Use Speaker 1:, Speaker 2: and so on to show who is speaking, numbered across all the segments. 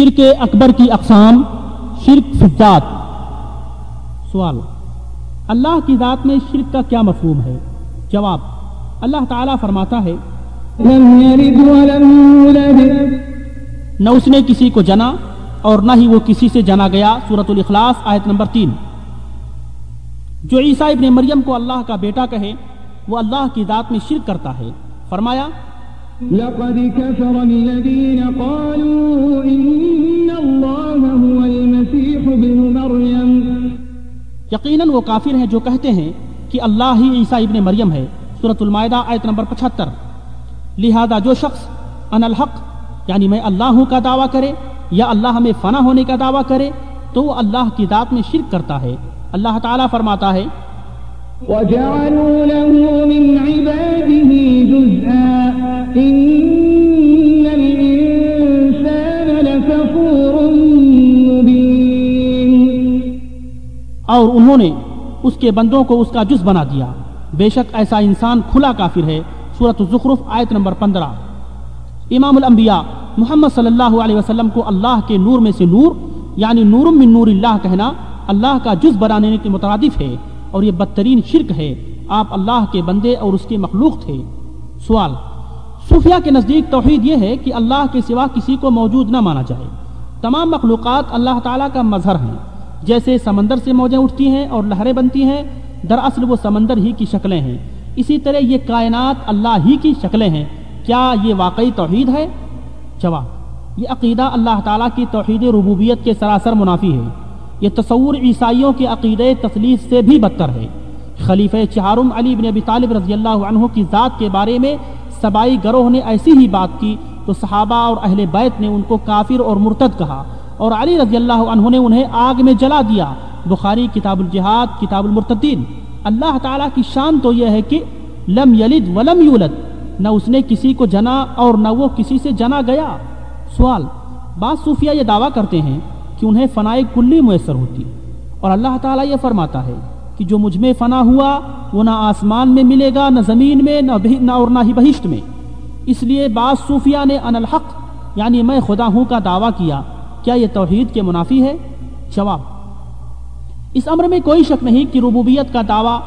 Speaker 1: شرک اکبر کی اقسام شرک سوال اللہ کی ذات میں شرک کا کیا مفہوم ہے جواب اللہ تعالیٰ فرماتا ہے نہ اس نے کسی کو جنا اور نہ ہی وہ کسی سے جنا گیا سورت الاخلاص آیت نمبر تین جو عیسیٰ ابن مریم کو اللہ کا بیٹا کہے وہ اللہ کی ذات میں شرک کرتا ہے فرمایا
Speaker 2: لقد كفر الذين قالوا
Speaker 1: إن الله هو المسيح بن یقیناً وہ کافر ہیں جو کہتے ہیں کہ اللہ ہی عیسیٰ ابن مریم ہے سورة المائدہ آیت نمبر پچھتر لہذا جو شخص ان الحق یعنی میں اللہ ہوں کا دعویٰ کرے یا اللہ میں فنا ہونے کا دعویٰ کرے تو وہ اللہ کی ذات میں شرک کرتا ہے اللہ تعالیٰ فرماتا ہے
Speaker 2: وجعلوا له من عباده جزءا إن الإنسان
Speaker 1: لكفور مبين اور انہوں نے اس کے بندوں کو اس کا جز بنا دیا بے شک ایسا انسان کھلا کافر ہے سورة الزخرف آیت نمبر پندرہ امام الانبیاء محمد صلی اللہ علیہ وسلم کو اللہ کے نور میں سے نور یعنی نورم من نور اللہ کہنا اللہ کا جز بنانے کے مترادف ہے اور یہ بدترین شرک ہے آپ اللہ کے بندے اور اس کے مخلوق تھے سوال صوفیہ کے نزدیک توحید یہ ہے کہ اللہ کے سوا کسی کو موجود نہ مانا جائے تمام مخلوقات اللہ تعالیٰ کا مظہر ہیں جیسے سمندر سے موجیں اٹھتی ہیں اور لہریں بنتی ہیں دراصل وہ سمندر ہی کی شکلیں ہیں اسی طرح یہ کائنات اللہ ہی کی شکلیں ہیں کیا یہ واقعی توحید ہے جواب یہ عقیدہ اللہ تعالیٰ کی توحید ربوبیت کے سراسر منافی ہے یہ تصور عیسائیوں کے عقیدے تصلیف سے بھی بدتر ہے خلیفہ چہارم علی بن ابی طالب رضی اللہ عنہ کی ذات کے بارے میں سبائی گروہ نے ایسی ہی بات کی تو صحابہ اور اہل بیت نے ان کو کافر اور مرتد کہا اور علی رضی اللہ عنہ نے انہیں آگ میں جلا دیا بخاری کتاب الجہاد کتاب المرتدین اللہ تعالیٰ کی شان تو یہ ہے کہ لم یلد ولم یولد نہ اس نے کسی کو جنا اور نہ وہ کسی سے جنا گیا سوال بعض صوفیہ یہ دعویٰ کرتے ہیں کہ انہیں فنائے کلی میسر ہوتی اور اللہ تعالیٰ یہ فرماتا ہے کہ جو مجھ میں فنا ہوا وہ نہ آسمان میں ملے گا نہ زمین میں نہ نہ نہ اور ہی بہشت میں اس لیے بعض صوفیہ نے ان الحق یعنی میں خدا ہوں کا دعویٰ کیا کیا یہ توحید کے منافی ہے جواب اس امر میں کوئی شک نہیں کہ ربوبیت کا دعویٰ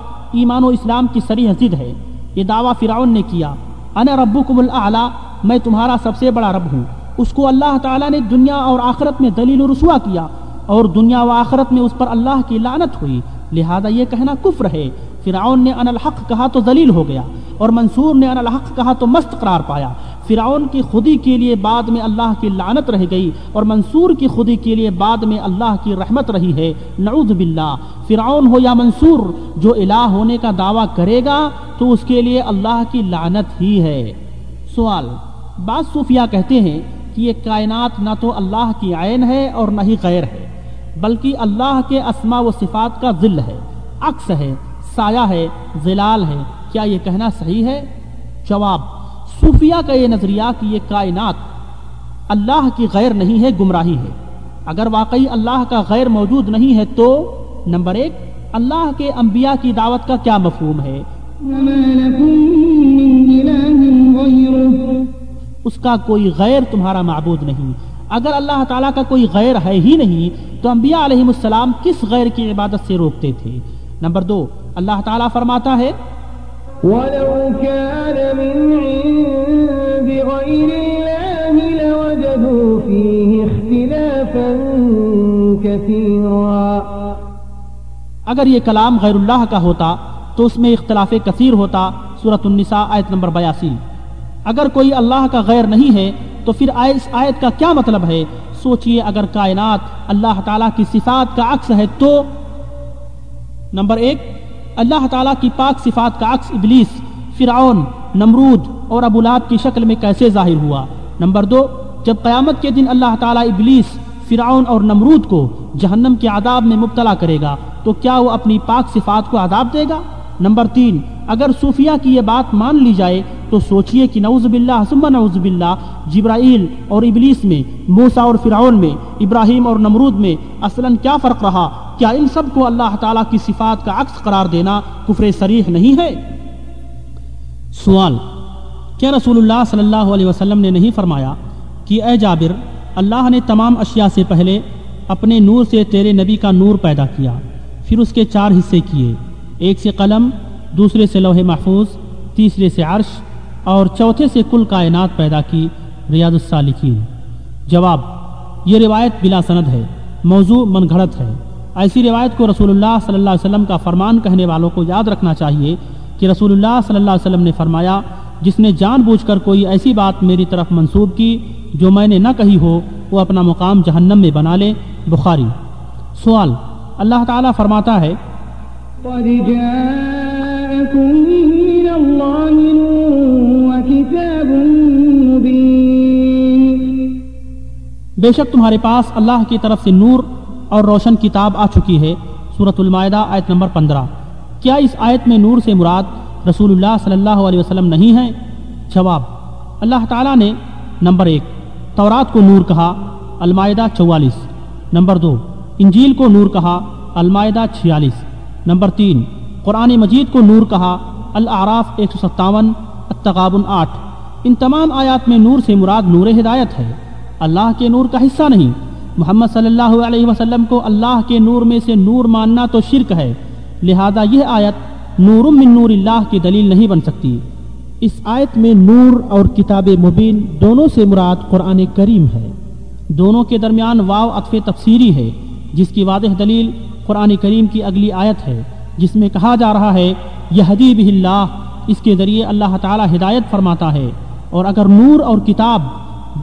Speaker 1: ایمان و اسلام کی سری حجد ہے یہ دعویٰ فراون نے کیا انا ربکم اللہ میں تمہارا سب سے بڑا رب ہوں اس کو اللہ تعالیٰ نے دنیا اور آخرت میں دلیل و رسوا کیا اور دنیا و آخرت میں اس پر اللہ کی لعنت ہوئی لہذا یہ کہنا کفر ہے فرعون نے ان الحق کہا تو ذلیل ہو گیا اور منصور نے ان الحق کہا تو مست قرار پایا فرعون کی خودی کے لیے بعد میں اللہ کی لعنت رہ گئی اور منصور کی خودی کے لیے بعد میں اللہ کی رحمت رہی ہے نعوذ باللہ فرعون ہو یا منصور جو الہ ہونے کا دعویٰ کرے گا تو اس کے لیے اللہ کی لعنت ہی ہے سوال بعض صوفیہ کہتے ہیں کہ یہ کائنات نہ تو اللہ کی عین ہے اور نہ ہی غیر ہے بلکہ اللہ کے اسما و صفات کا ذل ہے عکس ہے سایہ ہے ظلال ہے کیا یہ کہنا صحیح ہے جواب صوفیہ کا یہ نظریہ کہ یہ کائنات اللہ کی غیر نہیں ہے گمراہی ہے اگر واقعی اللہ کا غیر موجود نہیں ہے تو نمبر ایک اللہ کے انبیاء کی دعوت کا کیا مفہوم ہے اس کا کوئی غیر تمہارا معبود نہیں اگر اللہ تعالیٰ کا کوئی غیر ہے ہی نہیں تو انبیاء علیہم السلام کس غیر کی عبادت سے روکتے تھے نمبر دو اللہ تعالیٰ فرماتا ہے
Speaker 2: وَلَوْ كَانَ مِنْ عِنْدِ غَيْرِ اللَّهِ لَوَجَدُوا فِيهِ
Speaker 1: اگر یہ کلام غیر اللہ کا ہوتا تو اس میں اختلاف کثیر ہوتا سورة النساء آیت نمبر بیاسی اگر کوئی اللہ کا غیر نہیں ہے تو پھر اس آیت کا کیا مطلب ہے سوچئے اگر کائنات اللہ تعالیٰ کی صفات کا عکس ہے تو نمبر ایک اللہ تعالیٰ کی پاک صفات کا عکس ابلیس فرعون نمرود اور ابولاب کی شکل میں کیسے ظاہر ہوا نمبر دو جب قیامت کے دن اللہ تعالیٰ ابلیس فرعون اور نمرود کو جہنم کے عذاب میں مبتلا کرے گا تو کیا وہ اپنی پاک صفات کو عذاب دے گا نمبر تین اگر صوفیہ کی یہ بات مان لی جائے تو سوچئے کہ نعوذ باللہ ثم نعوذ باللہ جبرائیل اور ابلیس میں موسا اور فرعون میں ابراہیم اور نمرود میں اصلاً کیا فرق رہا کیا ان سب کو اللہ تعالیٰ کی صفات کا عکس قرار دینا کفر سریح نہیں ہے سوال کیا رسول اللہ صلی اللہ علیہ وسلم نے نہیں فرمایا کہ اے جابر اللہ نے تمام اشیاء سے پہلے اپنے نور سے تیرے نبی کا نور پیدا کیا پھر اس کے چار حصے کیے ایک سے قلم دوسرے سے لوح محفوظ تیسرے سے عرش اور چوتھے سے کل کائنات پیدا کی ریاض السالکین جواب یہ روایت بلا سند ہے موضوع من گھڑت ہے ایسی روایت کو رسول اللہ صلی اللہ علیہ وسلم کا فرمان کہنے والوں کو یاد رکھنا چاہیے کہ رسول اللہ صلی اللہ علیہ وسلم نے فرمایا جس نے جان بوجھ کر کوئی ایسی بات میری طرف منسوب کی جو میں نے نہ کہی ہو وہ اپنا مقام جہنم میں بنا لے بخاری سوال اللہ تعالیٰ فرماتا ہے بے شک تمہارے پاس اللہ کی طرف سے نور اور روشن کتاب آ چکی ہے صورت المائدہ آیت نمبر پندرہ کیا اس آیت میں نور سے مراد رسول اللہ صلی اللہ علیہ وسلم نہیں ہے جواب اللہ تعالیٰ نے نمبر ایک تورات کو نور کہا المائدہ چوالیس نمبر دو انجیل کو نور کہا المائدہ چھیالیس نمبر تین قرآن مجید کو نور کہا العراف ایک سو ستاون التغابن آٹھ ان تمام آیات میں نور سے مراد نور ہدایت ہے اللہ کے نور کا حصہ نہیں محمد صلی اللہ علیہ وسلم کو اللہ کے نور میں سے نور ماننا تو شرک ہے لہذا یہ آیت نور من نور اللہ کی دلیل نہیں بن سکتی اس آیت میں نور اور کتاب مبین دونوں سے مراد قرآن کریم ہے دونوں کے درمیان واؤ اطف تفسیری ہے جس کی واضح دلیل قرآن کریم کی اگلی آیت ہے جس میں کہا جا رہا ہے یہ حدیب اللہ اس کے ذریعے اللہ تعالی ہدایت فرماتا ہے اور اگر نور اور کتاب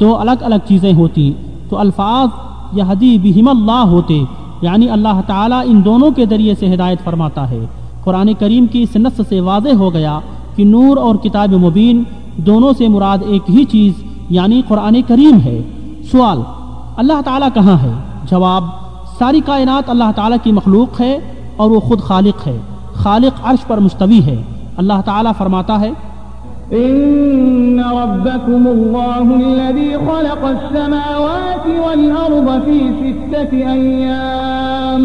Speaker 1: دو الگ الگ چیزیں ہوتی تو الفاظ یہدی بہم اللہ ہوتے یعنی اللہ تعالیٰ ان دونوں کے ذریعے سے ہدایت فرماتا ہے قرآن کریم کی اس نص سے واضح ہو گیا کہ نور اور کتاب مبین دونوں سے مراد ایک ہی چیز یعنی قرآن کریم ہے سوال اللہ تعالیٰ کہاں ہے جواب ساری کائنات اللہ تعالیٰ کی مخلوق ہے اور وہ خود خالق ہے خالق عرش پر مستوی ہے اللہ تعالیٰ فرماتا ہے
Speaker 2: إن ربكم الله الذي خلق السماوات والأرض في ستة أيام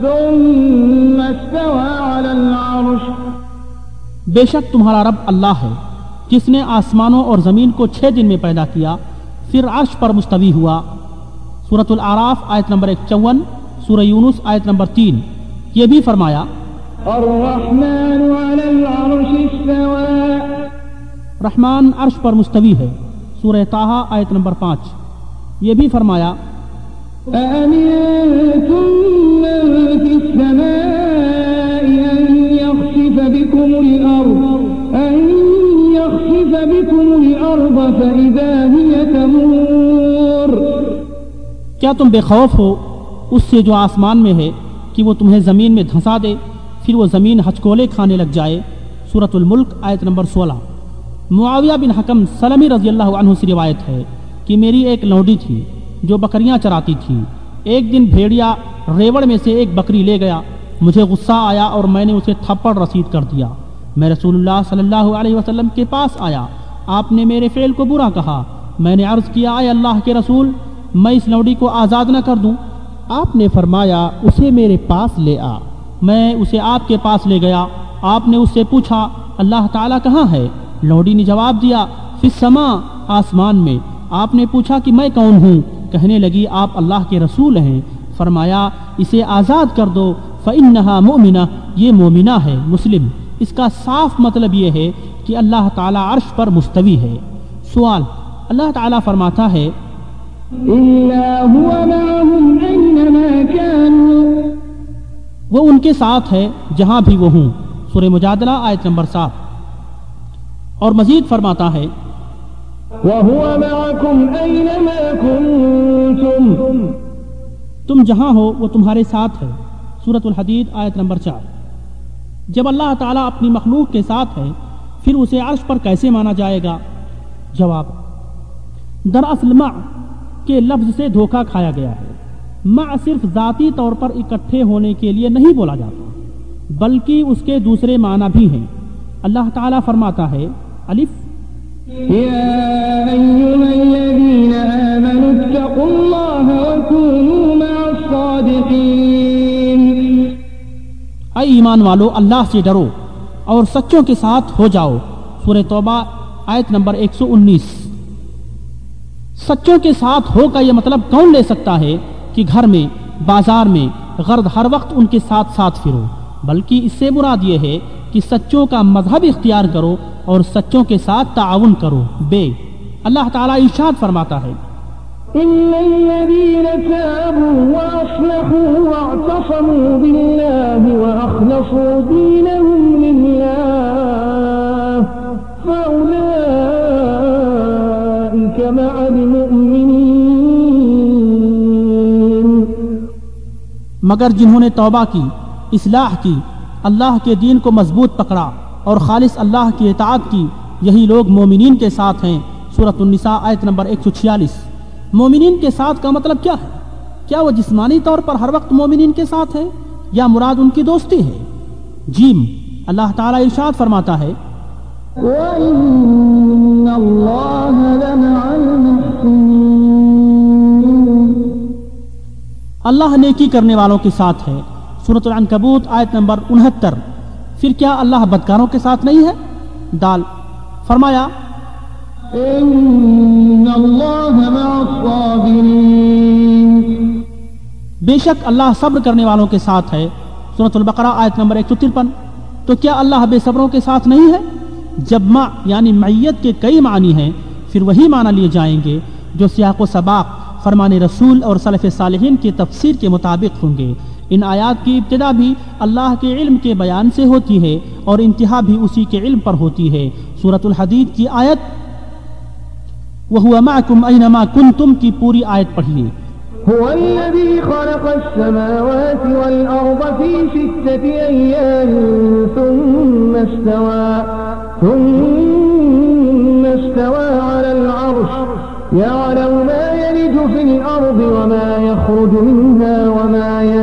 Speaker 2: ثم استوى على العرش
Speaker 1: بے شک تمہارا رب اللہ ہے جس نے آسمانوں اور زمین کو چھے دن میں پیدا کیا پھر عرش پر مستوی ہوا سورة العراف آیت نمبر ایک چون سورہ یونس آیت نمبر تین یہ بھی فرمایا الرحمن علی العرش استوى رحمان عرش پر مستوی ہے سورہ تاہا آیت نمبر پانچ یہ بھی فرمایا کیا تم بے خوف ہو اس سے جو آسمان میں ہے کہ وہ تمہیں زمین میں دھنسا دے پھر وہ زمین ہچکولے کھانے لگ جائے سورت الملک آیت نمبر سولہ معاویہ بن حکم سلمی رضی اللہ عنہ سے روایت ہے کہ میری ایک لوڈی تھی جو بکریاں چراتی تھی ایک دن بھیڑیا ریوڑ میں سے ایک بکری لے گیا مجھے غصہ آیا اور میں نے اسے تھپڑ رسید کر دیا میں رسول اللہ صلی اللہ علیہ وسلم کے پاس آیا آپ نے میرے فعل کو برا کہا میں نے عرض کیا آئے اللہ کے رسول میں اس لوڈی کو آزاد نہ کر دوں آپ نے فرمایا اسے میرے پاس لے آ میں اسے آپ کے پاس لے گیا آپ نے اس سے پوچھا اللہ تعالیٰ کہاں ہے لوڈی نے جواب دیا پھر سما آسمان میں آپ نے پوچھا کہ میں کون ہوں کہنے لگی آپ اللہ کے رسول ہیں فرمایا اسے آزاد کر دو فنحا مومنا یہ مومنا ہے مسلم اس کا صاف مطلب یہ ہے کہ اللہ تعالیٰ عرش پر مستوی ہے سوال اللہ تعالیٰ فرماتا ہے وہ ان کے ساتھ ہے جہاں بھی وہ ہوں سورہ مجادلہ آیت نمبر سات اور مزید فرماتا ہے وَهُوَ مَعَكُمْ كُنْتُمْ تم جہاں ہو وہ تمہارے ساتھ ہے سورة الحدید آیت نمبر چار جب اللہ تعالیٰ اپنی مخلوق کے ساتھ ہے پھر اسے عرش پر کیسے مانا جائے گا جواب دراصل مع کے لفظ سے دھوکہ کھایا گیا ہے مع صرف ذاتی طور پر اکٹھے ہونے کے لیے نہیں بولا جاتا بلکہ اس کے دوسرے معنی بھی ہیں اللہ تعالیٰ فرماتا ہے الف يا
Speaker 2: أيها الذين آمنوا اتقوا الله
Speaker 1: وكونوا مع الصادقين اے ایمان والو اللہ سے ڈرو اور سچوں کے ساتھ ہو جاؤ سورہ توبہ آیت نمبر 119 سچوں کے ساتھ ہو کا یہ مطلب کون لے سکتا ہے کہ گھر میں بازار میں غرد ہر وقت ان کے ساتھ ساتھ پھرو بلکہ اس سے مراد یہ ہے کہ سچوں کا مذہب اختیار کرو اور سچوں کے ساتھ تعاون کرو بے اللہ تعالیٰ ارشاد فرماتا ہے مگر جنہوں نے توبہ کی اصلاح کی اللہ کے دین کو مضبوط پکڑا اور خالص اللہ کی اطاعت کی یہی لوگ مومنین کے ساتھ ہیں صورت النساء آیت نمبر 146 مومنین کے ساتھ کا مطلب کیا ہے کیا وہ جسمانی طور پر ہر وقت مومنین کے ساتھ ہیں یا مراد ان کی دوستی ہے جیم اللہ تعالی ارشاد فرماتا ہے
Speaker 2: وَإِنَّ اللَّهَ لَمَعَ
Speaker 1: اللہ نیکی کرنے والوں کے ساتھ ہے صورت العنکبوت آیت نمبر انہتر پھر کیا اللہ بدکاروں کے ساتھ نہیں ہے دال فرمایا بے شک اللہ صبر کرنے والوں کے ساتھ ہے صورت البقرہ آیت نمبر ایک سو ترپن تو کیا اللہ بے صبروں کے ساتھ نہیں ہے جب ماں یعنی معیت کے کئی معنی ہیں پھر وہی معنی لیے جائیں گے جو سیاق و سباق فرمان رسول اور صلف صالحین کی تفسیر کے مطابق ہوں گے ان آیات کی ابتدا بھی اللہ کے علم کے بیان سے ہوتی ہے اور انتہا بھی اسی کے علم پر ہوتی ہے صورت الحدید کی آیت وَهُوَ مَعْكُمْ أَيْنَمَا كُنْتُمْ کی پوری آیت پڑھیے
Speaker 2: هو الذي خلق السماوات والأرض في ستة أيام ثم استوى ثم استوى على العرش يعلم ما يلج في الأرض وما يخرج منها وما يلج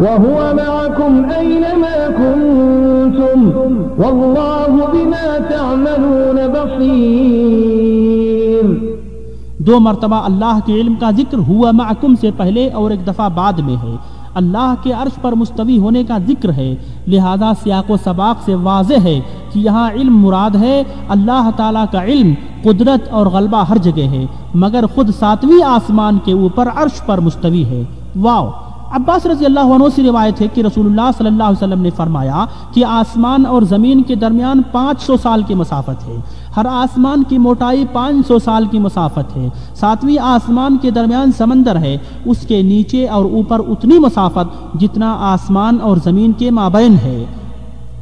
Speaker 2: وهو معكم أينما
Speaker 1: كنتم والله بما تعملون بصير دو مرتبہ اللہ کے علم کا ذکر ہوا معکم سے پہلے اور ایک دفعہ بعد میں ہے اللہ کے عرش پر مستوی ہونے کا ذکر ہے لہذا سیاق و سباق سے واضح ہے کہ یہاں علم مراد ہے اللہ تعالیٰ کا علم قدرت اور غلبہ ہر جگہ ہے مگر خود ساتویں آسمان کے اوپر عرش پر مستوی ہے واؤ عباس رضی اللہ عنہ سے روایت ہے کہ رسول اللہ صلی اللہ علیہ وسلم نے فرمایا کہ آسمان اور زمین کے درمیان پانچ سو سال کی مسافت ہے ہر آسمان کی موٹائی پانچ سو سال کی مسافت ہے ساتویں آسمان کے درمیان سمندر ہے اس کے نیچے اور اوپر اتنی مسافت جتنا آسمان اور زمین کے مابین ہے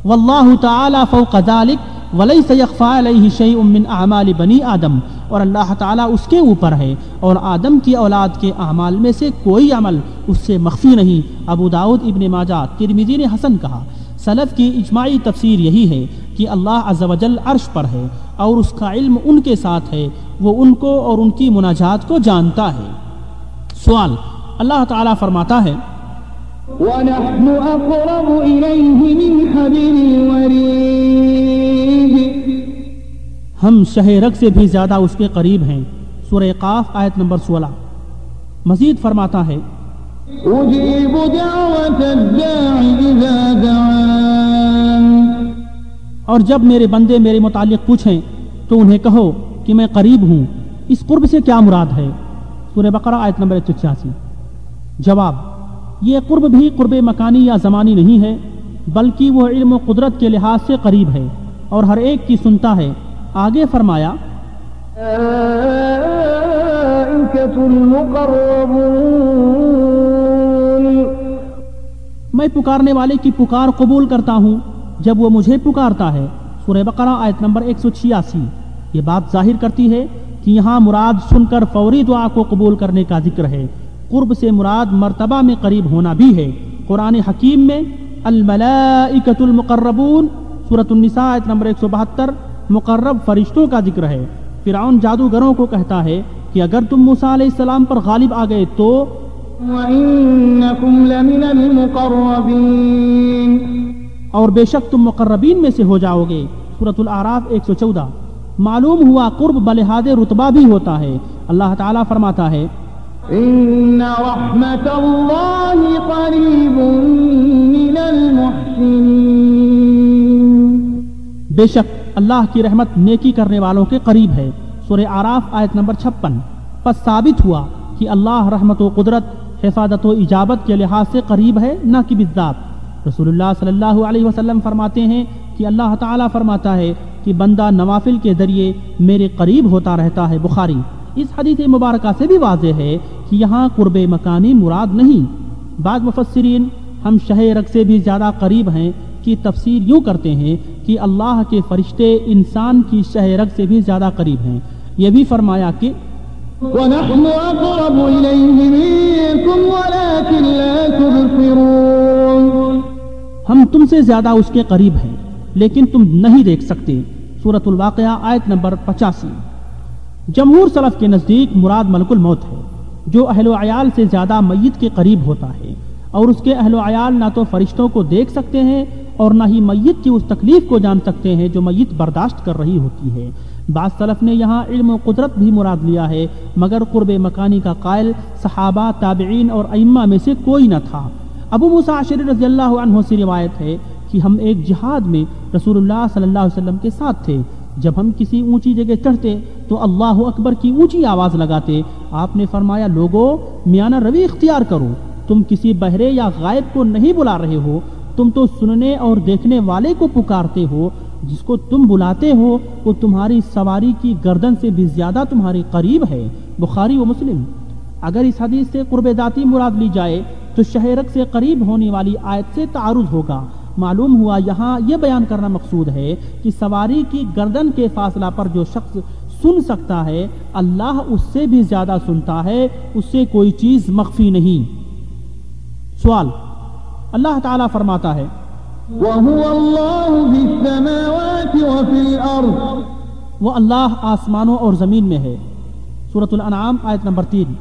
Speaker 1: واللہ تعالی فوق ذالک ولی سفا علیہ شی امن اعمال بنی آدم اور اللہ تعالیٰ اس کے اوپر ہے اور آدم کی اولاد کے اعمال میں سے کوئی عمل اس سے مخفی نہیں ابو داود ابن ترمیزی نے حسن کہا سلف کی اجماعی تفسیر یہی ہے کہ اللہ از وجل عرش پر ہے اور اس کا علم ان کے ساتھ ہے وہ ان کو اور ان کی مناجات کو جانتا ہے سوال اللہ تعالیٰ فرماتا ہے
Speaker 2: ونحن أقرب إليه من
Speaker 1: ہم شہ رگ سے بھی زیادہ اس کے قریب ہیں سورہ قاف آیت نمبر سولہ مزید فرماتا ہے اجیب دعوت اذا دعان اور جب میرے بندے میرے متعلق پوچھیں تو انہیں کہو کہ میں قریب ہوں اس قرب سے کیا مراد ہے سورہ بقرہ آیت نمبر ایک سو چھیاسی جواب یہ قرب بھی قرب مکانی یا زمانی نہیں ہے بلکہ وہ علم و قدرت کے لحاظ سے قریب ہے اور ہر ایک کی سنتا ہے آگے فرمایا میں پکارنے والے کی پکار قبول کرتا ہوں جب وہ مجھے پکارتا ہے سورہ بقرہ آیت نمبر 186 یہ بات ظاہر کرتی ہے کہ یہاں مراد سن کر فوری دعا کو قبول کرنے کا ذکر ہے قرب سے مراد مرتبہ میں قریب ہونا بھی ہے قرآن حکیم میں الملائکت المقربون سورة النساء آیت نمبر 172 مقرب فرشتوں کا ذکر ہے فرعون جادوگروں کو کہتا ہے کہ اگر تم موسیٰ علیہ السلام پر غالب آگئے تو وَإِنَّكُمْ لَمِنَ الْمُقَرَّبِينَ اور بے شک تم مقربین میں سے ہو جاؤ گے سورة العراف 114 معلوم ہوا قرب بلحاد رتبہ بھی ہوتا ہے اللہ تعالیٰ فرماتا ہے
Speaker 2: إن رحمة الله قريب من
Speaker 1: بے شک اللہ کی رحمت نیکی کرنے والوں کے قریب ہے سورہ آراف آیت نمبر چھپن پس ثابت ہوا کہ اللہ رحمت و قدرت حفاظت و اجابت کے لحاظ سے قریب ہے نہ کہ بذات رسول اللہ صلی اللہ علیہ وسلم فرماتے ہیں کہ اللہ تعالیٰ فرماتا ہے کہ بندہ نوافل کے ذریعے میرے قریب ہوتا رہتا ہے بخاری اس حدیث مبارکہ سے بھی واضح ہے کہ یہاں قرب مکانی مراد نہیں بعض مفسرین ہم شہ رگ سے بھی زیادہ قریب ہیں کی تفسیر یوں کرتے ہیں کہ اللہ کے فرشتے انسان کی شہ رگ سے بھی زیادہ قریب ہیں یہ بھی فرمایا کہ وَنَحْنُ أَقْرَبُ إِلَيْهِ مِنْكُمْ وَلَكِنْ لَا تُبْصِرُونَ ہم تم سے زیادہ اس کے قریب ہیں لیکن تم نہیں دیکھ سکتے سورة الواقعہ آیت نمبر پچاسی جمہور صلف کے نزدیک مراد ملک الموت ہے جو اہل و عیال سے زیادہ میت کے قریب ہوتا ہے اور اس کے اہل و عیال نہ تو فرشتوں کو دیکھ سکتے ہیں اور نہ ہی میت کی اس تکلیف کو جان سکتے ہیں جو میت برداشت کر رہی ہوتی ہے بعض نے یہاں علم و قدرت بھی مراد لیا ہے مگر قرب مکانی کا قائل صحابہ تابعین اور ائمہ میں سے کوئی نہ تھا ابو مساشر رضی اللہ عنہ سے روایت ہے کہ ہم ایک جہاد میں رسول اللہ صلی اللہ علیہ وسلم کے ساتھ تھے جب ہم کسی اونچی جگہ چڑھتے تو اللہ اکبر کی اونچی آواز لگاتے آپ نے فرمایا لوگو میانہ روی اختیار کرو تم کسی بہرے یا غائب کو نہیں بلا رہے ہو تم تو سننے اور دیکھنے والے کو کو پکارتے ہو ہو جس تم بلاتے وہ تمہاری سواری کی گردن سے بھی زیادہ قریب ہے بخاری و مسلم اگر اس حدیث سے قرب ذاتی مراد لی جائے تو شہرک سے قریب ہونے والی آیت سے تعارض ہوگا معلوم ہوا یہاں یہ بیان کرنا مقصود ہے کہ سواری کی گردن کے فاصلہ پر جو شخص سن سکتا ہے اللہ اس سے بھی زیادہ سنتا ہے اس سے کوئی چیز مخفی نہیں سوال اللہ تعالیٰ فرماتا ہے وَهُوَ اللَّهُ فِي السَّمَاوَاتِ وَفِي الْأَرْضِ وہ اللہ آسمانوں اور زمین میں ہے سورة الانعام آیت نمبر تین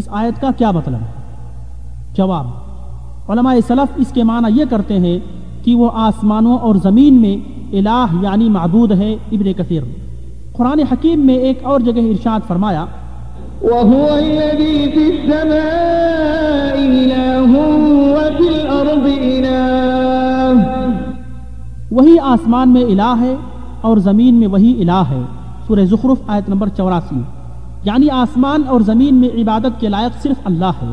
Speaker 1: اس آیت کا کیا مطلب جواب علماء سلف اس کے معنی یہ کرتے ہیں کہ وہ آسمانوں اور زمین میں الہ یعنی معبود ہے ابن کثیر قرآن حکیم میں ایک اور جگہ ارشاد فرمایا وَهُوَ الَّذِي فِي السَّمَاءِ وَفِي الْأَرْضِ وہی آسمان میں الہ ہے اور زمین میں وہی الہ ہے سورہ زخرف آیت نمبر چوراسی یعنی آسمان اور زمین میں عبادت کے لائق صرف اللہ ہے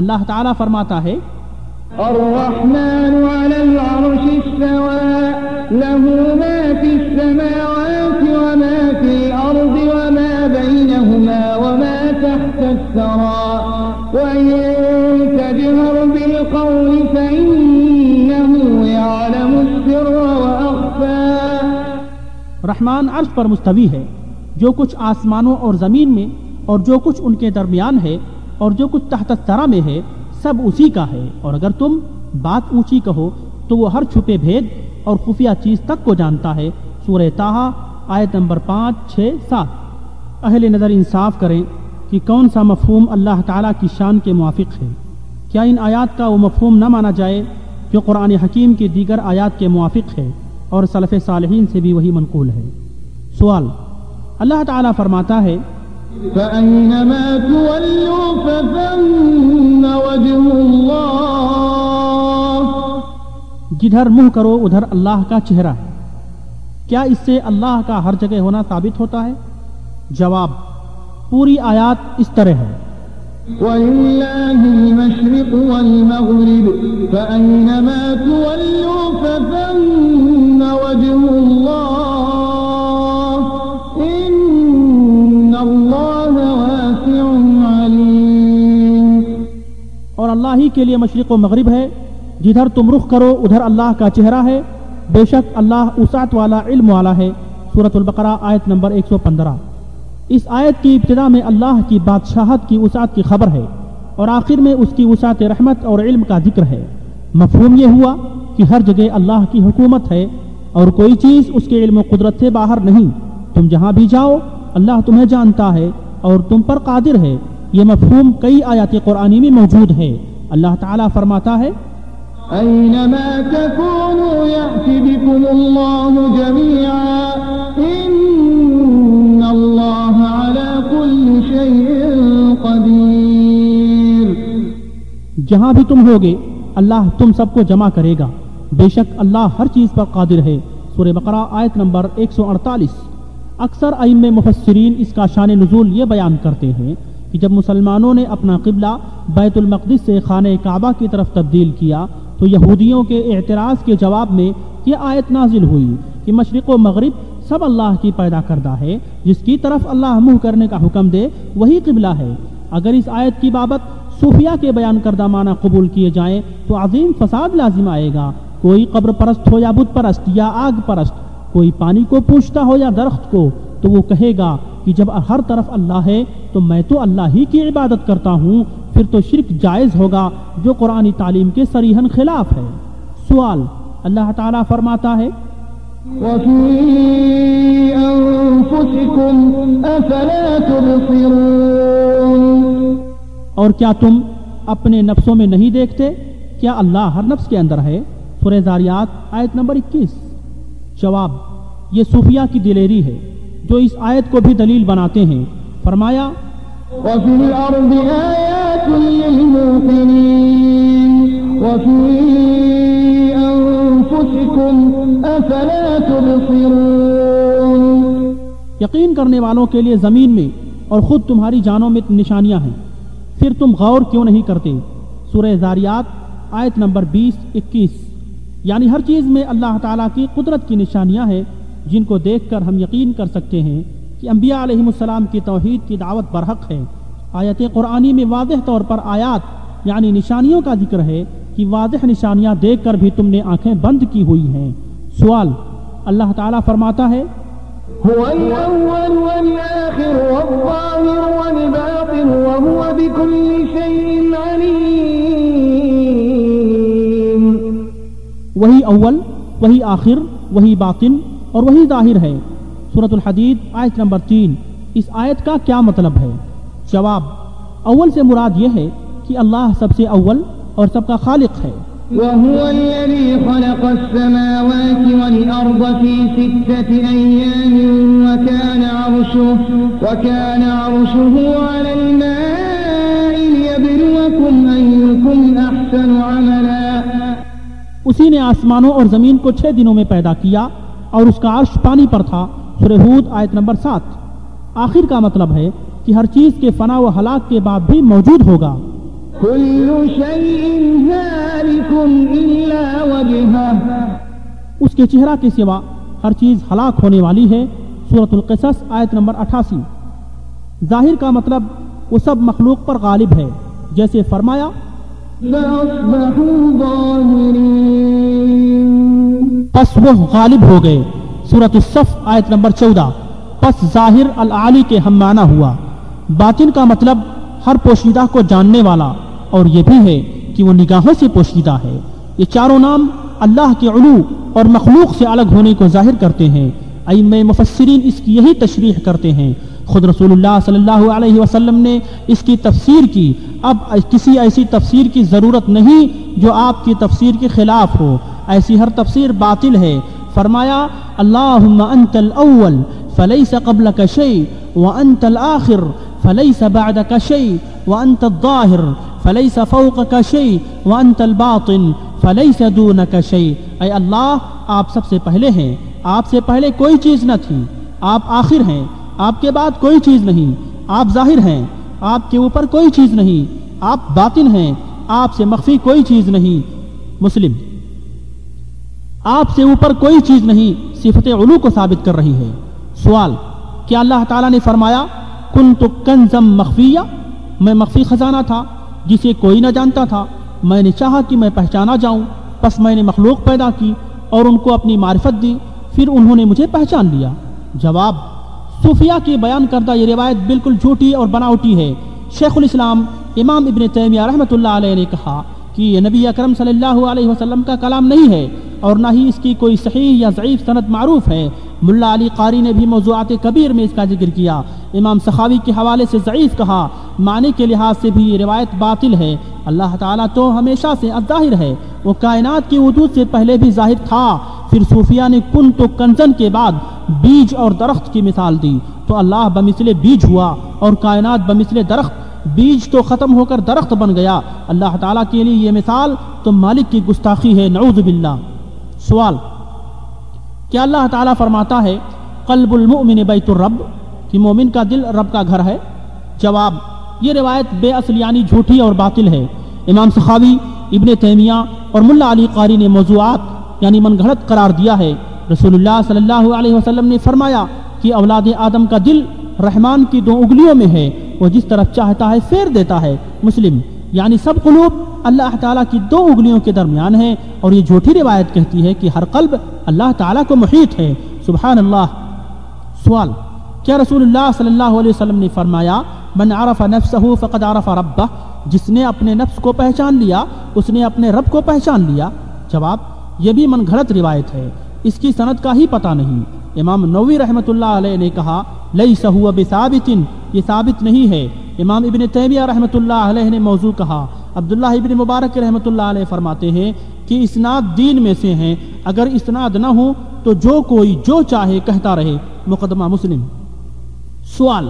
Speaker 1: اللہ تعالیٰ فرماتا ہے
Speaker 2: الرحمن على العرش استوى له ما في في السماوات وما وما وما الأرض بينهما تحت الثرى وإن تجهر بالقول فإنه
Speaker 1: يعلم السر وأخفى رحمان عرش پر مستوی ہے جو کچھ آسمانوں اور زمین میں اور جو کچھ ان کے درمیان ہے اور جو کچھ تحت ترا میں ہے سب اسی کا ہے اور اگر تم بات اونچی کہو تو وہ ہر چھپے بھید اور خفیہ چیز تک کو جانتا ہے سورہ تاہا آیت نمبر پانچ چھ سات اہل نظر انصاف کریں کہ کون سا مفہوم اللہ تعالیٰ کی شان کے موافق ہے کیا ان آیات کا وہ مفہوم نہ مانا جائے جو قرآن حکیم کی دیگر آیات کے موافق ہے اور صلف صالحین سے بھی وہی منقول ہے سوال اللہ تعالیٰ فرماتا ہے فأينما تولوا فثم وجه الله جدھر منہ کرو ادھر اللہ کا چہرہ کیا اس سے اللہ کا ہر جگہ ہونا ثابت ہوتا ہے جواب پوری آیات اس طرح ہے وَلِلَّهِ الْمَشْرِقُ وَالْمَغْرِبُ فَأَيْنَمَا
Speaker 2: تُوَلُّوا فَثَمَّ وَجْهُ اللَّهِ
Speaker 1: ہی کے لیے مشرق و مغرب ہے جدھر تم رخ کرو ادھر اللہ کا چہرہ ہے بے شک اللہ اسعت والا علم والا ہے صورت البقرہ آیت نمبر 115 اس آیت کی ابتدا میں اللہ کی بادشاہت کی اسعت کی خبر ہے اور آخر میں اس کی وسعت رحمت اور علم کا ذکر ہے مفہوم یہ ہوا کہ ہر جگہ اللہ کی حکومت ہے اور کوئی چیز اس کے علم و قدرت سے باہر نہیں تم جہاں بھی جاؤ اللہ تمہیں جانتا ہے اور تم پر قادر ہے یہ مفہوم کئی آیات قرآنی میں موجود ہے اللہ تعالیٰ فرماتا ہے جہاں بھی تم ہوگے اللہ تم سب کو جمع کرے گا بے شک اللہ ہر چیز پر قادر ہے سورہ بقرہ آیت نمبر 148 اکثر ایم مفسرین اس کا شان نزول یہ بیان کرتے ہیں کہ جب مسلمانوں نے اپنا قبلہ بیت المقدس سے خانہ کعبہ کی طرف تبدیل کیا تو یہودیوں کے اعتراض کے جواب میں یہ آیت نازل ہوئی کہ مشرق و مغرب سب اللہ کی پیدا کردہ ہے جس کی طرف اللہ منہ کرنے کا حکم دے وہی قبلہ ہے اگر اس آیت کی بابت صوفیہ کے بیان کردہ معنی قبول کیے جائیں تو عظیم فساد لازم آئے گا کوئی قبر پرست ہو یا بت پرست یا آگ پرست کوئی پانی کو پوچھتا ہو یا درخت کو تو وہ کہے گا کہ جب ہر طرف اللہ ہے تو میں تو اللہ ہی کی عبادت کرتا ہوں پھر تو شرک جائز ہوگا جو قرآن تعلیم کے سریحن خلاف ہے سوال اللہ تعالیٰ فرماتا ہے اور کیا تم اپنے نفسوں میں نہیں دیکھتے کیا اللہ ہر نفس کے اندر ہے زاریات آیت نمبر اکیس جواب یہ صوفیہ کی دلیری ہے جو اس آیت کو بھی دلیل بناتے ہیں فرمایا یقین کرنے والوں کے لیے زمین میں اور خود تمہاری جانوں میں نشانیاں ہیں پھر تم غور کیوں نہیں کرتے سورہ زاریات آیت نمبر بیس اکیس یعنی ہر چیز میں اللہ تعالیٰ کی قدرت کی نشانیاں ہیں جن کو دیکھ کر ہم یقین کر سکتے ہیں کہ انبیاء علیہم السلام کی توحید کی دعوت برحق ہے آیت قرآنی میں واضح طور پر آیات یعنی نشانیوں کا ذکر ہے کہ واضح نشانیاں دیکھ کر بھی تم نے آنکھیں بند کی ہوئی ہیں سوال اللہ تعالیٰ فرماتا ہے وہی اول وہی آخر وہی باطن اور وہی ظاہر ہے صورت الحدید آیت نمبر تین اس آیت کا کیا مطلب ہے جواب اول سے مراد یہ ہے کہ اللہ سب سے اول اور سب کا خالق ہے وَهُوَ الَّذِي
Speaker 2: خَلَقَ السَّمَاوَاتِ وَالْأَرْضَ فِي سِتَّةِ أَيَّامٍ وَكَانَ عَرْشُهُ وَكَانَ عَرْشُهُ عَلَى الْمَاءِ
Speaker 1: لِيَبْلُوَكُمْ أَيُّكُمْ أَحْسَنُ عَمَلًا اسی نے آسمانوں اور زمین کو چھ دنوں میں پیدا کیا اور اس کا عرش پانی پر تھا آیت نمبر سات آخر کا مطلب ہے کہ ہر چیز کے فنا و ہلاک کے بعد بھی موجود ہوگا اس کے چہرہ کے سوا ہر چیز ہلاک ہونے والی ہے صورت القصص آیت نمبر اٹھاسی ظاہر کا مطلب وہ سب مخلوق پر غالب ہے جیسے فرمایا پس وہ غالب ہو گئے صورت الصف آیت نمبر چودہ پس ظاہر العالی کے ہم معنی ہوا باطن کا مطلب ہر پوشیدہ کو جاننے والا اور یہ بھی ہے کہ وہ نگاہوں سے پوشیدہ ہے یہ چاروں نام اللہ کے علو اور مخلوق سے الگ ہونے کو ظاہر کرتے ہیں ایم مفسرین اس کی یہی تشریح کرتے ہیں خود رسول اللہ صلی اللہ علیہ وسلم نے اس کی تفسیر کی اب کسی ایسی تفسیر کی ضرورت نہیں جو آپ کی تفسیر کے خلاف ہو ایسی ہر تفسیر باطل ہے فرمایا اللہم انت الاول فلیس الاخر فلیس بعدک فلئی وانت الظاہر فلیس فوقک کشئی وانت الباطن فلیس دونک شیع اے اللہ آپ سب سے پہلے ہیں آپ سے پہلے کوئی چیز نہ تھی آپ آخر ہیں آپ کے بعد کوئی چیز نہیں آپ ظاہر ہیں آپ کے اوپر کوئی چیز نہیں آپ باطن ہیں آپ سے مخفی کوئی چیز نہیں مسلم آپ سے اوپر کوئی چیز نہیں صفت علو کو ثابت کر رہی ہے سوال کیا اللہ تعالیٰ نے فرمایا کن تو کنزم مخفیہ میں مخفی خزانہ تھا جسے کوئی نہ جانتا تھا میں نے چاہا کہ میں پہچانا جاؤں پس میں نے مخلوق پیدا کی اور ان کو اپنی معرفت دی پھر انہوں نے مجھے پہچان لیا جواب صوفیہ کے بیان کردہ یہ روایت بالکل جھوٹی اور بناوٹی ہے شیخ الاسلام امام ابن تیمیہ رحمۃ اللہ علیہ نے کہا کہ یہ نبی اکرم صلی اللہ علیہ وسلم کا کلام نہیں ہے اور نہ ہی اس کی کوئی صحیح یا ضعیف صنعت معروف ہے ملا علی قاری نے بھی موضوعات کبیر میں اس کا ذکر کیا امام سخاوی کے حوالے سے ضعیف کہا معنی کے لحاظ سے بھی یہ روایت باطل ہے اللہ تعالیٰ تو ہمیشہ سے ظاہر ہے وہ کائنات کی وجود سے پہلے بھی ظاہر تھا پھر صوفیہ نے کن تو کنزن کے بعد بیج اور درخت کی مثال دی تو اللہ بمثل بیج ہوا اور کائنات بمثل درخت بیج تو ختم ہو کر درخت بن گیا اللہ تعالیٰ کے لیے یہ مثال تو مالک کی گستاخی ہے نعوذ باللہ سوال کیا اللہ تعالیٰ فرماتا ہے قلب المؤمن بیت الرب کہ مومن کا دل رب کا گھر ہے جواب یہ روایت بے اصل یعنی جھوٹی اور باطل ہے امام سخاوی ابن تیمیہ اور ملا علی قاری نے موضوعات یعنی من گھڑت قرار دیا ہے رسول اللہ صلی اللہ علیہ وسلم نے فرمایا کہ اولاد آدم کا دل رحمان کی دو اگلیوں میں ہے وہ جس طرف چاہتا ہے پھیر دیتا ہے مسلم یعنی سب قلوب اللہ تعالیٰ کی دو اگلیوں کے درمیان ہے اور یہ جھوٹی روایت کہتی ہے کہ ہر قلب اللہ تعالیٰ کو محیط ہے سبحان اللہ اللہ اللہ سوال کیا رسول صلی علیہ وسلم نے فرمایا من عرف عرف نفسه فقد ربه جس نے اپنے نفس کو پہچان لیا اس نے اپنے رب کو پہچان لیا جواب یہ بھی من گھڑت روایت ہے اس کی سند کا ہی پتہ نہیں امام نووی رحمت اللہ علیہ نے کہا لئی سہو بثابت یہ ثابت نہیں ہے امام ابن تیمیہ رحمۃ اللہ علیہ نے موضوع کہا عبداللہ ابن مبارک رحمۃ اللہ علیہ فرماتے ہیں کہ اسناد دین میں سے ہیں اگر اسناد نہ ہو تو جو کوئی جو چاہے کہتا رہے مقدمہ مسلم سوال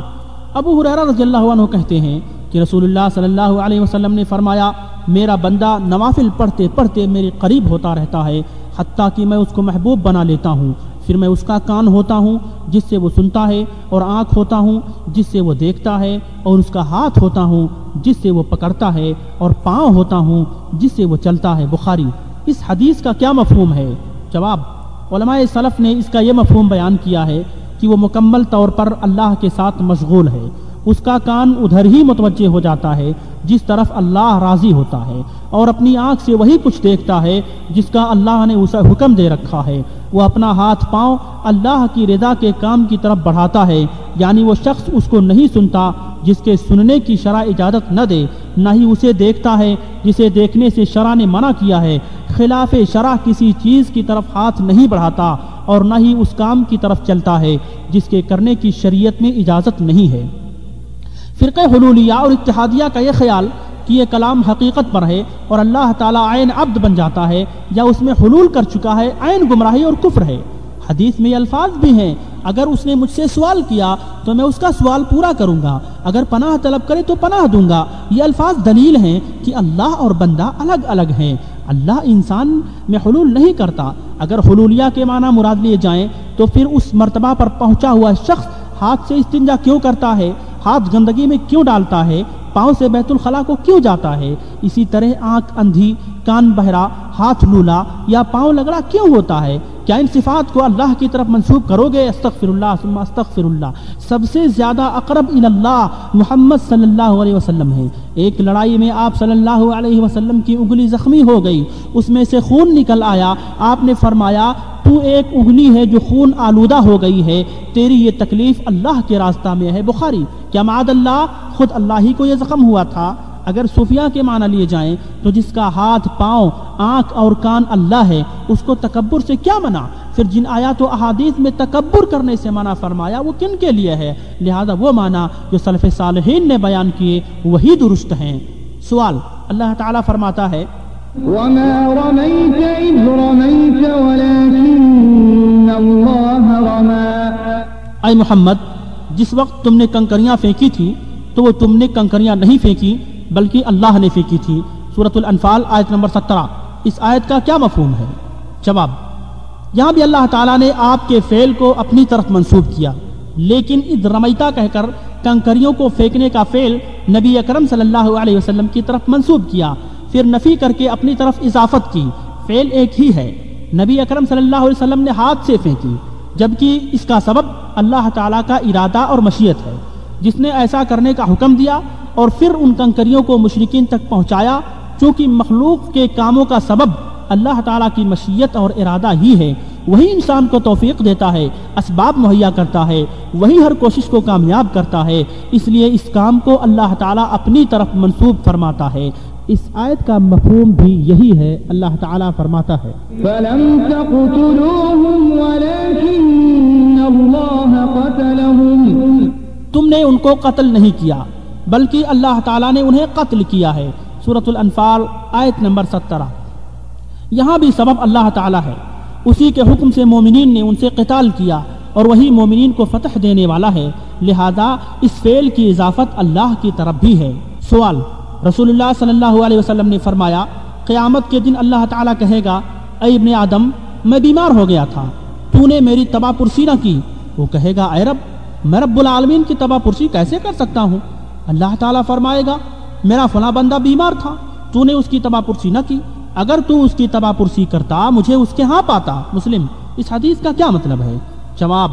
Speaker 1: ابو حریرہ رضی اللہ عنہ کہتے ہیں کہ رسول اللہ صلی اللہ علیہ وسلم نے فرمایا میرا بندہ نوافل پڑھتے پڑھتے میرے قریب ہوتا رہتا ہے حتیٰ کہ میں اس کو محبوب بنا لیتا ہوں پھر میں اس کا کان ہوتا ہوں جس سے وہ سنتا ہے اور آنکھ ہوتا ہوں جس سے وہ دیکھتا ہے اور اس کا ہاتھ ہوتا ہوں جس سے وہ پکڑتا ہے اور پاؤں ہوتا ہوں جس سے وہ چلتا ہے بخاری اس حدیث کا کیا مفہوم ہے جواب علماء سلف نے اس کا یہ مفہوم بیان کیا ہے کہ وہ مکمل طور پر اللہ کے ساتھ مشغول ہے اس کا کان ادھر ہی متوجہ ہو جاتا ہے جس طرف اللہ راضی ہوتا ہے اور اپنی آنکھ سے وہی کچھ دیکھتا ہے جس کا اللہ نے اسے حکم دے رکھا ہے وہ اپنا ہاتھ پاؤں اللہ کی رضا کے کام کی طرف بڑھاتا ہے یعنی وہ شخص اس کو نہیں سنتا جس کے سننے کی شرع اجازت نہ دے نہ ہی اسے دیکھتا ہے جسے دیکھنے سے شرع نے منع کیا ہے خلاف شرع کسی چیز کی طرف ہاتھ نہیں بڑھاتا اور نہ ہی اس کام کی طرف چلتا ہے جس کے کرنے کی شریعت میں اجازت نہیں ہے فرقہ حلولیہ اور اتحادیہ کا یہ خیال کہ یہ کلام حقیقت پر ہے اور اللہ تعالیٰ عین عبد بن جاتا ہے یا اس میں حلول کر چکا ہے عین گمراہی اور کفر ہے حدیث میں یہ الفاظ بھی ہیں اگر اس نے مجھ سے سوال کیا تو میں اس کا سوال پورا کروں گا اگر پناہ طلب کرے تو پناہ دوں گا یہ الفاظ دلیل ہیں کہ اللہ اور بندہ الگ الگ ہیں اللہ انسان میں حلول نہیں کرتا اگر حلولیہ کے معنی مراد لیے جائیں تو پھر اس مرتبہ پر پہنچا ہوا شخص ہاتھ سے استنجا کیوں کرتا ہے ہاتھ گندگی میں کیوں ڈالتا ہے پاؤں سے بیت الخلا کو کیوں جاتا ہے اسی طرح آنکھ اندھی کان بہرا ہاتھ لولا یا پاؤں لگڑا کیوں ہوتا ہے کیا ان صفات کو اللہ کی طرف منسوب کرو گے استغفر اللہ ثم استغفر اللہ سب سے زیادہ اقرب اللہ محمد صلی اللہ علیہ وسلم ہے ایک لڑائی میں آپ صلی اللہ علیہ وسلم کی اگلی زخمی ہو گئی اس میں سے خون نکل آیا آپ نے فرمایا تو ایک اگلی ہے جو خون آلودہ ہو گئی ہے تیری یہ تکلیف اللہ کے راستہ میں ہے بخاری کیا معاد اللہ خود اللہ ہی کو یہ زخم ہوا تھا اگر صوفیہ کے معنی لیے جائیں تو جس کا ہاتھ پاؤں آنکھ اور کان اللہ ہے اس کو تکبر سے کیا منع پھر جن آیات و احادیث میں تکبر کرنے سے منع فرمایا وہ کن کے لیے ہے لہذا وہ معنی جو سلف صالحین نے بیان کیے وہی درست ہیں سوال اللہ تعالیٰ فرماتا ہے محمد جس وقت تم نے کنکریاں پھینکی تھی تو وہ تم نے کنکریاں نہیں پھینکی بلکہ اللہ نے پھینکی تھی صورت الانفال آیت نمبر سترہ اس آیت کا کیا مفہوم ہے جواب یہاں بھی اللہ تعالیٰ نے آپ کے فعل کو اپنی طرف منسوب کیا لیکن اد رمیتا کہہ کر کنکریوں کو پھینکنے کا فعل نبی اکرم صلی اللہ علیہ وسلم کی طرف منسوب کیا پھر نفی کر کے اپنی طرف اضافت کی فعل ایک ہی ہے نبی اکرم صلی اللہ علیہ وسلم نے ہاتھ سے پھینکی جبکہ اس کا سبب اللہ تعالیٰ کا ارادہ اور مشیت ہے جس نے ایسا کرنے کا حکم دیا اور پھر ان کنکریوں کو مشرقین تک پہنچایا چونکہ مخلوق کے کاموں کا سبب اللہ تعالیٰ کی مشیت اور ارادہ ہی ہے وہی انسان کو توفیق دیتا ہے اسباب مہیا کرتا ہے وہی ہر کوشش کو کامیاب کرتا ہے اس لیے اس کام کو اللہ تعالیٰ اپنی طرف منسوب فرماتا ہے اس آیت کا مفہوم بھی یہی ہے اللہ تعالیٰ فرماتا ہے فَلَمْ تَقْتُلُوهُمْ وَلَكِنَّ اللَّهَ قَتَلَهُمْ تم نے ان کو قتل نہیں کیا بلکہ اللہ تعالیٰ نے انہیں قتل کیا ہے صورت الانفال آیت نمبر سترہ یہاں بھی سبب اللہ تعالیٰ ہے اسی کے حکم سے مومنین نے ان سے قتال کیا اور وہی مومنین کو فتح دینے والا ہے لہذا اس فعل کی اضافت اللہ کی طرف بھی ہے سوال رسول اللہ صلی اللہ علیہ وسلم نے فرمایا قیامت کے دن اللہ تعالیٰ کہے گا اے ابن آدم میں بیمار ہو گیا تھا تو نے میری تباہ پرسی نہ کی وہ کہے گا اے رب میں رب العالمین کی تباہ پرسی کیسے کر سکتا ہوں اللہ تعالیٰ فرمائے گا میرا فلاں بندہ بیمار تھا تو نے اس کی تباہ پرسی نہ کی اگر تو اس کی تباہ پرسی کرتا مجھے اس کے ہاں پاتا مسلم اس حدیث کا کیا مطلب ہے جواب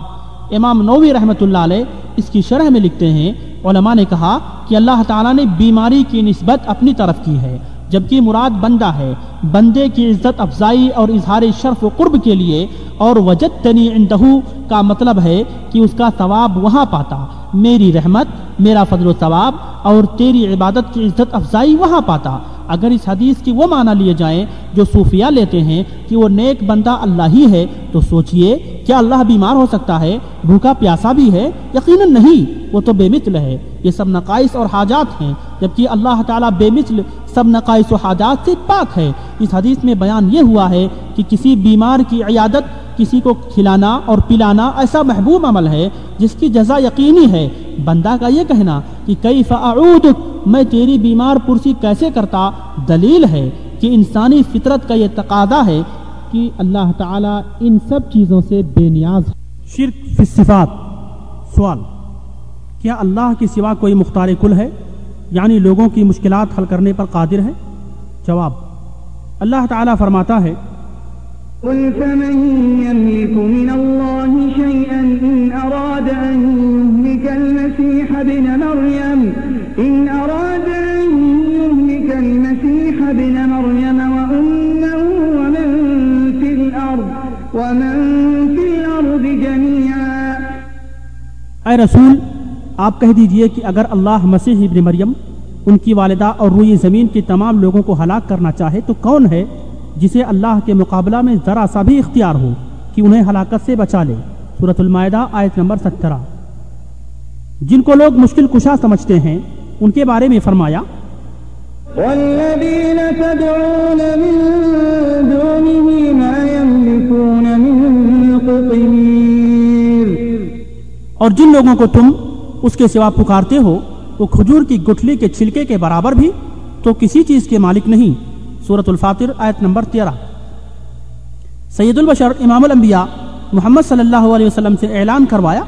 Speaker 1: امام نووی رحمت اللہ علیہ اس کی شرح میں لکھتے ہیں علماء نے کہا کہ اللہ تعالیٰ نے بیماری کی نسبت اپنی طرف کی ہے جبکہ مراد بندہ ہے بندے کی عزت افزائی اور اظہار شرف و قرب کے لیے اور وجد تنی اندہو کا مطلب ہے کہ اس کا ثواب وہاں پاتا میری رحمت میرا فضل و ثواب اور تیری عبادت کی عزت افزائی وہاں پاتا اگر اس حدیث کی وہ معنی لیے جائیں جو صوفیہ لیتے ہیں کہ وہ نیک بندہ اللہ ہی ہے تو سوچئے کیا اللہ بیمار ہو سکتا ہے بھوکا پیاسا بھی ہے یقیناً نہیں وہ تو بے مثل ہے یہ سب نقائص اور حاجات ہیں جبکہ اللہ تعالیٰ بے مثل سب نقائص و حاجات سے پاک ہے اس حدیث میں بیان یہ ہوا ہے کہ کسی بیمار کی عیادت کسی کو کھلانا اور پلانا ایسا محبوب عمل ہے جس کی جزا یقینی ہے بندہ کا یہ کہنا کہ کئی فعود میں تیری بیمار پرسی کیسے کرتا دلیل ہے کہ انسانی فطرت کا یہ تقاضا ہے کہ اللہ تعالیٰ ان سب چیزوں سے بے نیاز ہے صفات سوال کیا اللہ کے سوا کوئی مختار کل ہے یعنی لوگوں کی مشکلات حل کرنے پر قادر ہے جواب اللہ تعالیٰ فرماتا ہے
Speaker 2: قل فمن يملك من الله شيئا إن أراد أن يهلك المسيح بن مريم إن أراد أن يهلك المسيح بن مريم وأمه ومن في الأرض ومن
Speaker 1: في الأرض جميعا أي رسول کہہ دیجئے کہ اگر اللہ مسیح ابن مریم ان کی والدہ اور रूई زمین کے تمام لوگوں کو ہلاک کرنا چاہے تو کون ہے جسے اللہ کے مقابلہ میں ذرا سا بھی اختیار ہو کہ انہیں ہلاکت سے بچا لے صورت المائدہ آیت نمبر سترہ جن کو لوگ مشکل کشا سمجھتے ہیں ان کے بارے میں فرمایا
Speaker 2: والذین تدعون من من ما
Speaker 1: قطمیر اور جن لوگوں کو تم اس کے سوا پکارتے ہو وہ کھجور کی گٹھلی کے چھلکے کے برابر بھی تو کسی چیز کے مالک نہیں صورت الفاطر آیت نمبر تیرہ سید البشر امام الانبیاء محمد صلی اللہ علیہ وسلم سے اعلان کروایا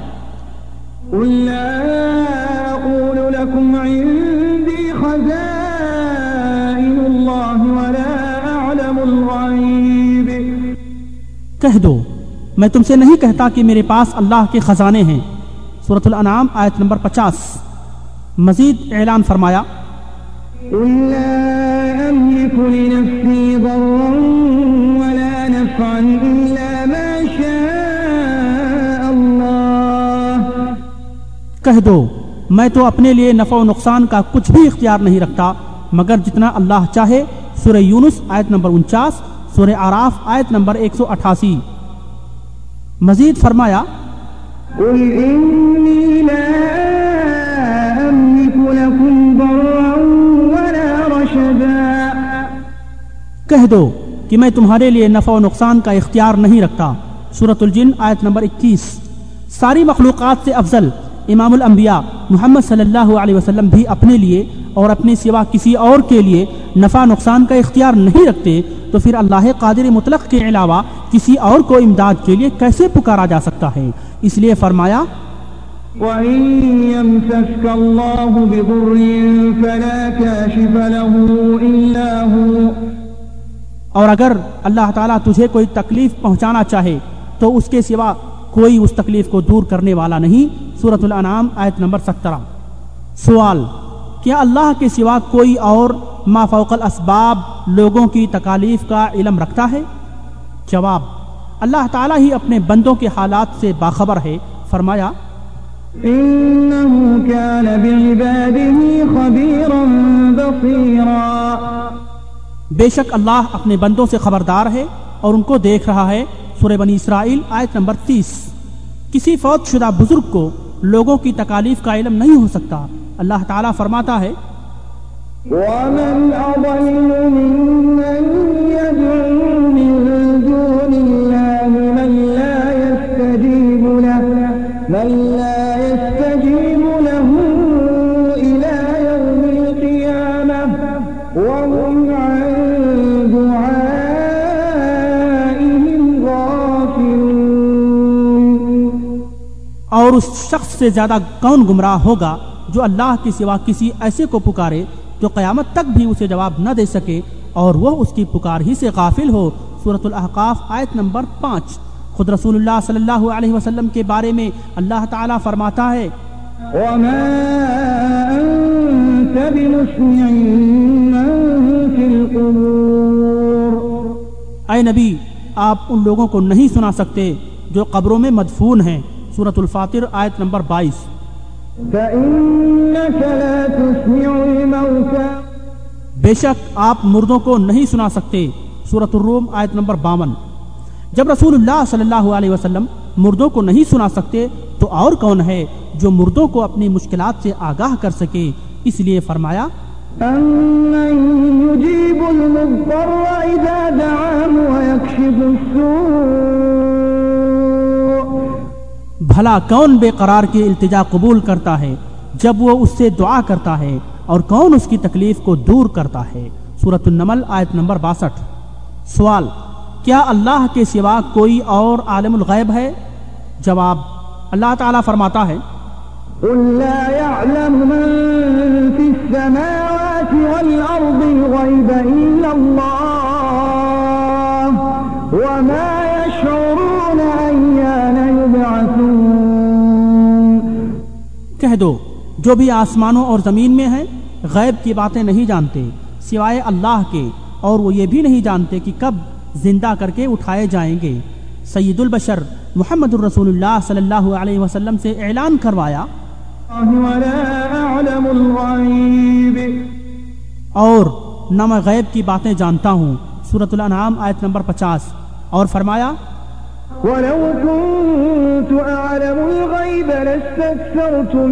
Speaker 1: کہہ دو میں تم سے نہیں کہتا کہ میرے پاس اللہ کے خزانے ہیں سورة الانعام آیت نمبر پچاس مزید اعلان فرمایا قل لا أملك لنفسي
Speaker 2: ضرا ولا
Speaker 1: نفعا إلا ما شاء الله کہہ دو میں تو اپنے لیے نفع و نقصان کا کچھ بھی اختیار نہیں رکھتا مگر جتنا اللہ چاہے سورہ یونس آیت نمبر انچاس سورہ آراف آیت نمبر ایک سو اٹھاسی مزید فرمایا قل انی لا املک لکم ضرورا کہہ دو کہ میں تمہارے نفع و نقصان کا اختیار نہیں رکھتا سورة الجن آیت نمبر اکیس ساری مخلوقات سے افضل امام الانبیاء محمد صلی اللہ علیہ وسلم بھی اپنے لیے اور اپنے سوا کسی اور کے لیے نفع نقصان کا اختیار نہیں رکھتے تو پھر اللہ قادر مطلق کے علاوہ کسی اور کو امداد کے لیے کیسے پکارا جا سکتا ہے اس لیے فرمایا اور اگر اللہ تعالیٰ تجھے کوئی تکلیف پہنچانا چاہے تو اس کے سوا کوئی اس تکلیف کو دور کرنے والا نہیں سورة الانعام آیت نمبر سترہ سوال کیا اللہ کے سوا کوئی اور ما فوق الاسباب لوگوں کی تکالیف کا علم رکھتا ہے جواب اللہ تعالیٰ ہی اپنے بندوں کے حالات سے باخبر ہے فرمایا إنه كان بعباده خبيرا بصيرا بے شک اللہ اپنے بندوں سے خبردار ہے اور ان کو دیکھ رہا ہے سورہ بنی اسرائیل آیت نمبر تیس کسی فوت شدہ بزرگ کو لوگوں کی تکالیف کا علم نہیں ہو سکتا اللہ تعالیٰ فرماتا ہے
Speaker 2: وَمَنْ
Speaker 1: اور اس شخص سے زیادہ کون گمراہ ہوگا جو اللہ کی سوا کسی ایسے کو پکارے جو قیامت تک بھی اسے جواب نہ دے سکے اور وہ اس کی پکار ہی سے غافل ہو صورت الاحقاف آیت نمبر پانچ خود رسول اللہ صلی اللہ علیہ وسلم کے بارے میں اللہ تعالیٰ فرماتا ہے وما انت اے نبی آپ ان لوگوں کو نہیں سنا سکتے جو قبروں میں مدفون ہیں سورة الفاطر آیت نمبر بائیس فَإِنَّكَ لَا تُسْمِعُ الْمَوْتَ بے شک آپ مردوں کو نہیں سنا سکتے سورة الروم آیت نمبر باون جب رسول اللہ صلی اللہ علیہ وسلم مردوں کو نہیں سنا سکتے تو اور کون ہے جو مردوں کو اپنی مشکلات سے آگاہ کر سکے اس لیے فرمایا
Speaker 2: اَنَّنْ يُجِيبُ الْمُبْرَ اِذَا دَعَامُ وَيَكْشِبُ السُّورِ
Speaker 1: بھلا کون بے قرار کی التجا قبول کرتا ہے جب وہ اس سے دعا کرتا ہے اور کون اس کی تکلیف کو دور کرتا ہے سورت النمل آیت نمبر باسٹھ سوال کیا اللہ کے سوا کوئی اور عالم الغیب ہے جواب اللہ تعالیٰ فرماتا ہے
Speaker 2: قل لا يعلم من في السماوات والأرض الغيب إلا الله وما
Speaker 1: کہہ دو جو بھی آسمانوں اور زمین میں ہے غیب کی باتیں نہیں جانتے سوائے اللہ کے اور وہ یہ بھی نہیں جانتے کہ کب زندہ کر کے اٹھائے جائیں گے سید البشر محمد الرسول اللہ صلی اللہ علیہ وسلم سے اعلان کروایا اور نہ میں غیب کی باتیں جانتا ہوں سورة الانعام آیت نمبر پچاس اور فرمایا ولو كنت أعلم الغيب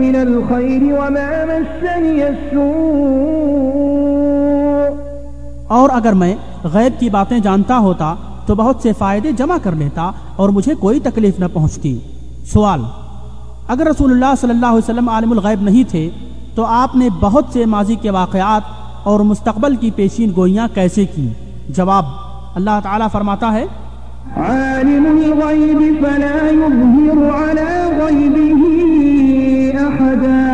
Speaker 2: من الخير وما مسني السوء
Speaker 1: اور اگر میں غیب کی باتیں جانتا ہوتا تو بہت سے فائدے جمع کر لیتا اور مجھے کوئی تکلیف نہ پہنچتی سوال اگر رسول اللہ صلی اللہ علیہ وسلم عالم الغیب نہیں تھے تو آپ نے بہت سے ماضی کے واقعات اور مستقبل کی پیشین گوئیاں کیسے کی جواب اللہ تعالیٰ فرماتا ہے
Speaker 2: عالم الغيب فلا يظهر على غيبه
Speaker 1: أحدا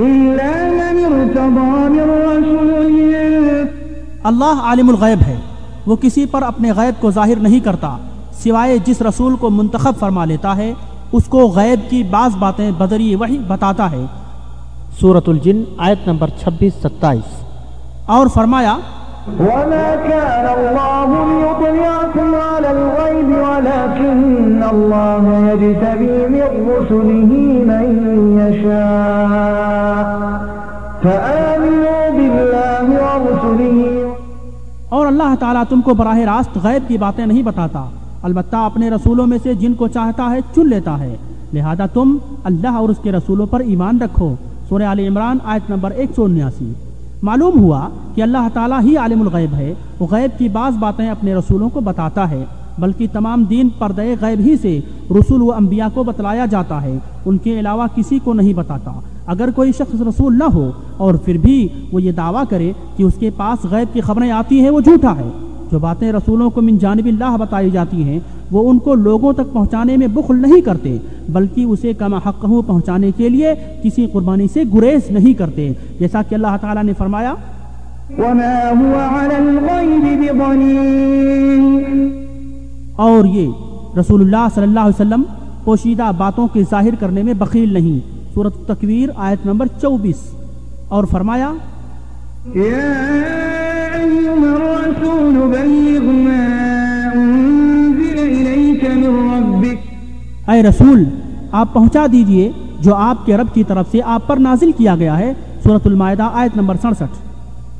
Speaker 1: إلا من ارتضى من رسول الله عالم الغيب ہے وہ کسی پر اپنے غیب کو ظاہر نہیں کرتا سوائے جس رسول کو منتخب فرما لیتا ہے اس کو غیب کی بعض باتیں بدری وحی بتاتا ہے سورة الجن آیت نمبر 26-27 اور فرمایا
Speaker 2: وَمَا كَانَ اللَّهُ لِيُطْلِعَكُمْ الله يجتبي من من رسله
Speaker 1: يشاء فآمنوا بالله ورسله اور اللہ تعالیٰ تم کو براہ راست غیب کی باتیں نہیں بتاتا البتہ اپنے رسولوں میں سے جن کو چاہتا ہے چن لیتا ہے لہذا تم اللہ اور اس کے رسولوں پر ایمان رکھو سورہ علی عمران آیت نمبر ایک سو انیاسی معلوم ہوا کہ اللہ تعالیٰ ہی عالم الغیب ہے وہ غیب کی بعض باتیں اپنے رسولوں کو بتاتا ہے بلکہ تمام دین پردے غیب ہی سے رسول و انبیاء کو بتلایا جاتا ہے ان کے علاوہ کسی کو نہیں بتاتا اگر کوئی شخص رسول نہ ہو اور پھر بھی وہ یہ دعویٰ کرے کہ اس کے پاس غیب کی خبریں آتی ہیں وہ جھوٹا ہے جو باتیں رسولوں کو من جانب اللہ بتائی جاتی ہیں وہ ان کو لوگوں تک پہنچانے میں بخل نہیں کرتے بلکہ اسے کم حق ہوں پہنچانے کے لیے کسی قربانی سے گریز نہیں کرتے جیسا کہ اللہ تعالیٰ نے فرمایا وَمَا هُوَ عَلَى الْغَيْبِ بِضَنِينَ اور یہ رسول اللہ صلی اللہ علیہ وسلم پوشیدہ باتوں کے ظاہر کرنے میں بخیل نہیں صورت تکویر آیت نمبر چوبیس اور فرمایا رسول آپ پہنچا دیجئے جو آپ کے رب کی طرف سے آپ پر نازل کیا گیا ہے سورت المائدہ آیت نمبر سڑسٹھ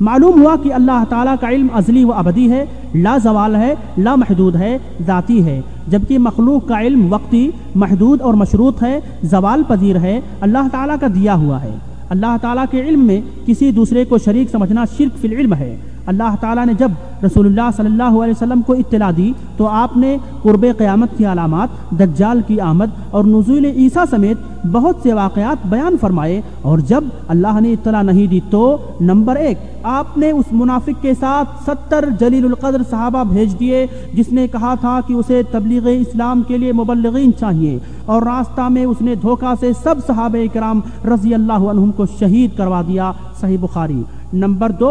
Speaker 1: معلوم ہوا کہ اللہ تعالیٰ کا علم ازلی و ابدی ہے لا زوال ہے لا محدود ہے ذاتی ہے جبکہ مخلوق کا علم وقتی محدود اور مشروط ہے زوال پذیر ہے اللہ تعالیٰ کا دیا ہوا ہے اللہ تعالیٰ کے علم میں کسی دوسرے کو شریک سمجھنا شرک فی العلم ہے اللہ تعالیٰ نے جب رسول اللہ صلی اللہ علیہ وسلم کو اطلاع دی تو آپ نے قرب قیامت کی علامات دجال کی آمد اور نزول عیسیٰ سمیت بہت سے واقعات بیان فرمائے اور جب اللہ نے اطلاع نہیں دی تو نمبر ایک آپ نے اس منافق کے ساتھ ستر جلیل القدر صحابہ بھیج دیے جس نے کہا تھا کہ اسے تبلیغ اسلام کے لیے مبلغین چاہیے اور راستہ میں اس نے دھوکہ سے سب صحابہ کرام رضی اللہ عنہم کو شہید کروا دیا صحیح بخاری نمبر دو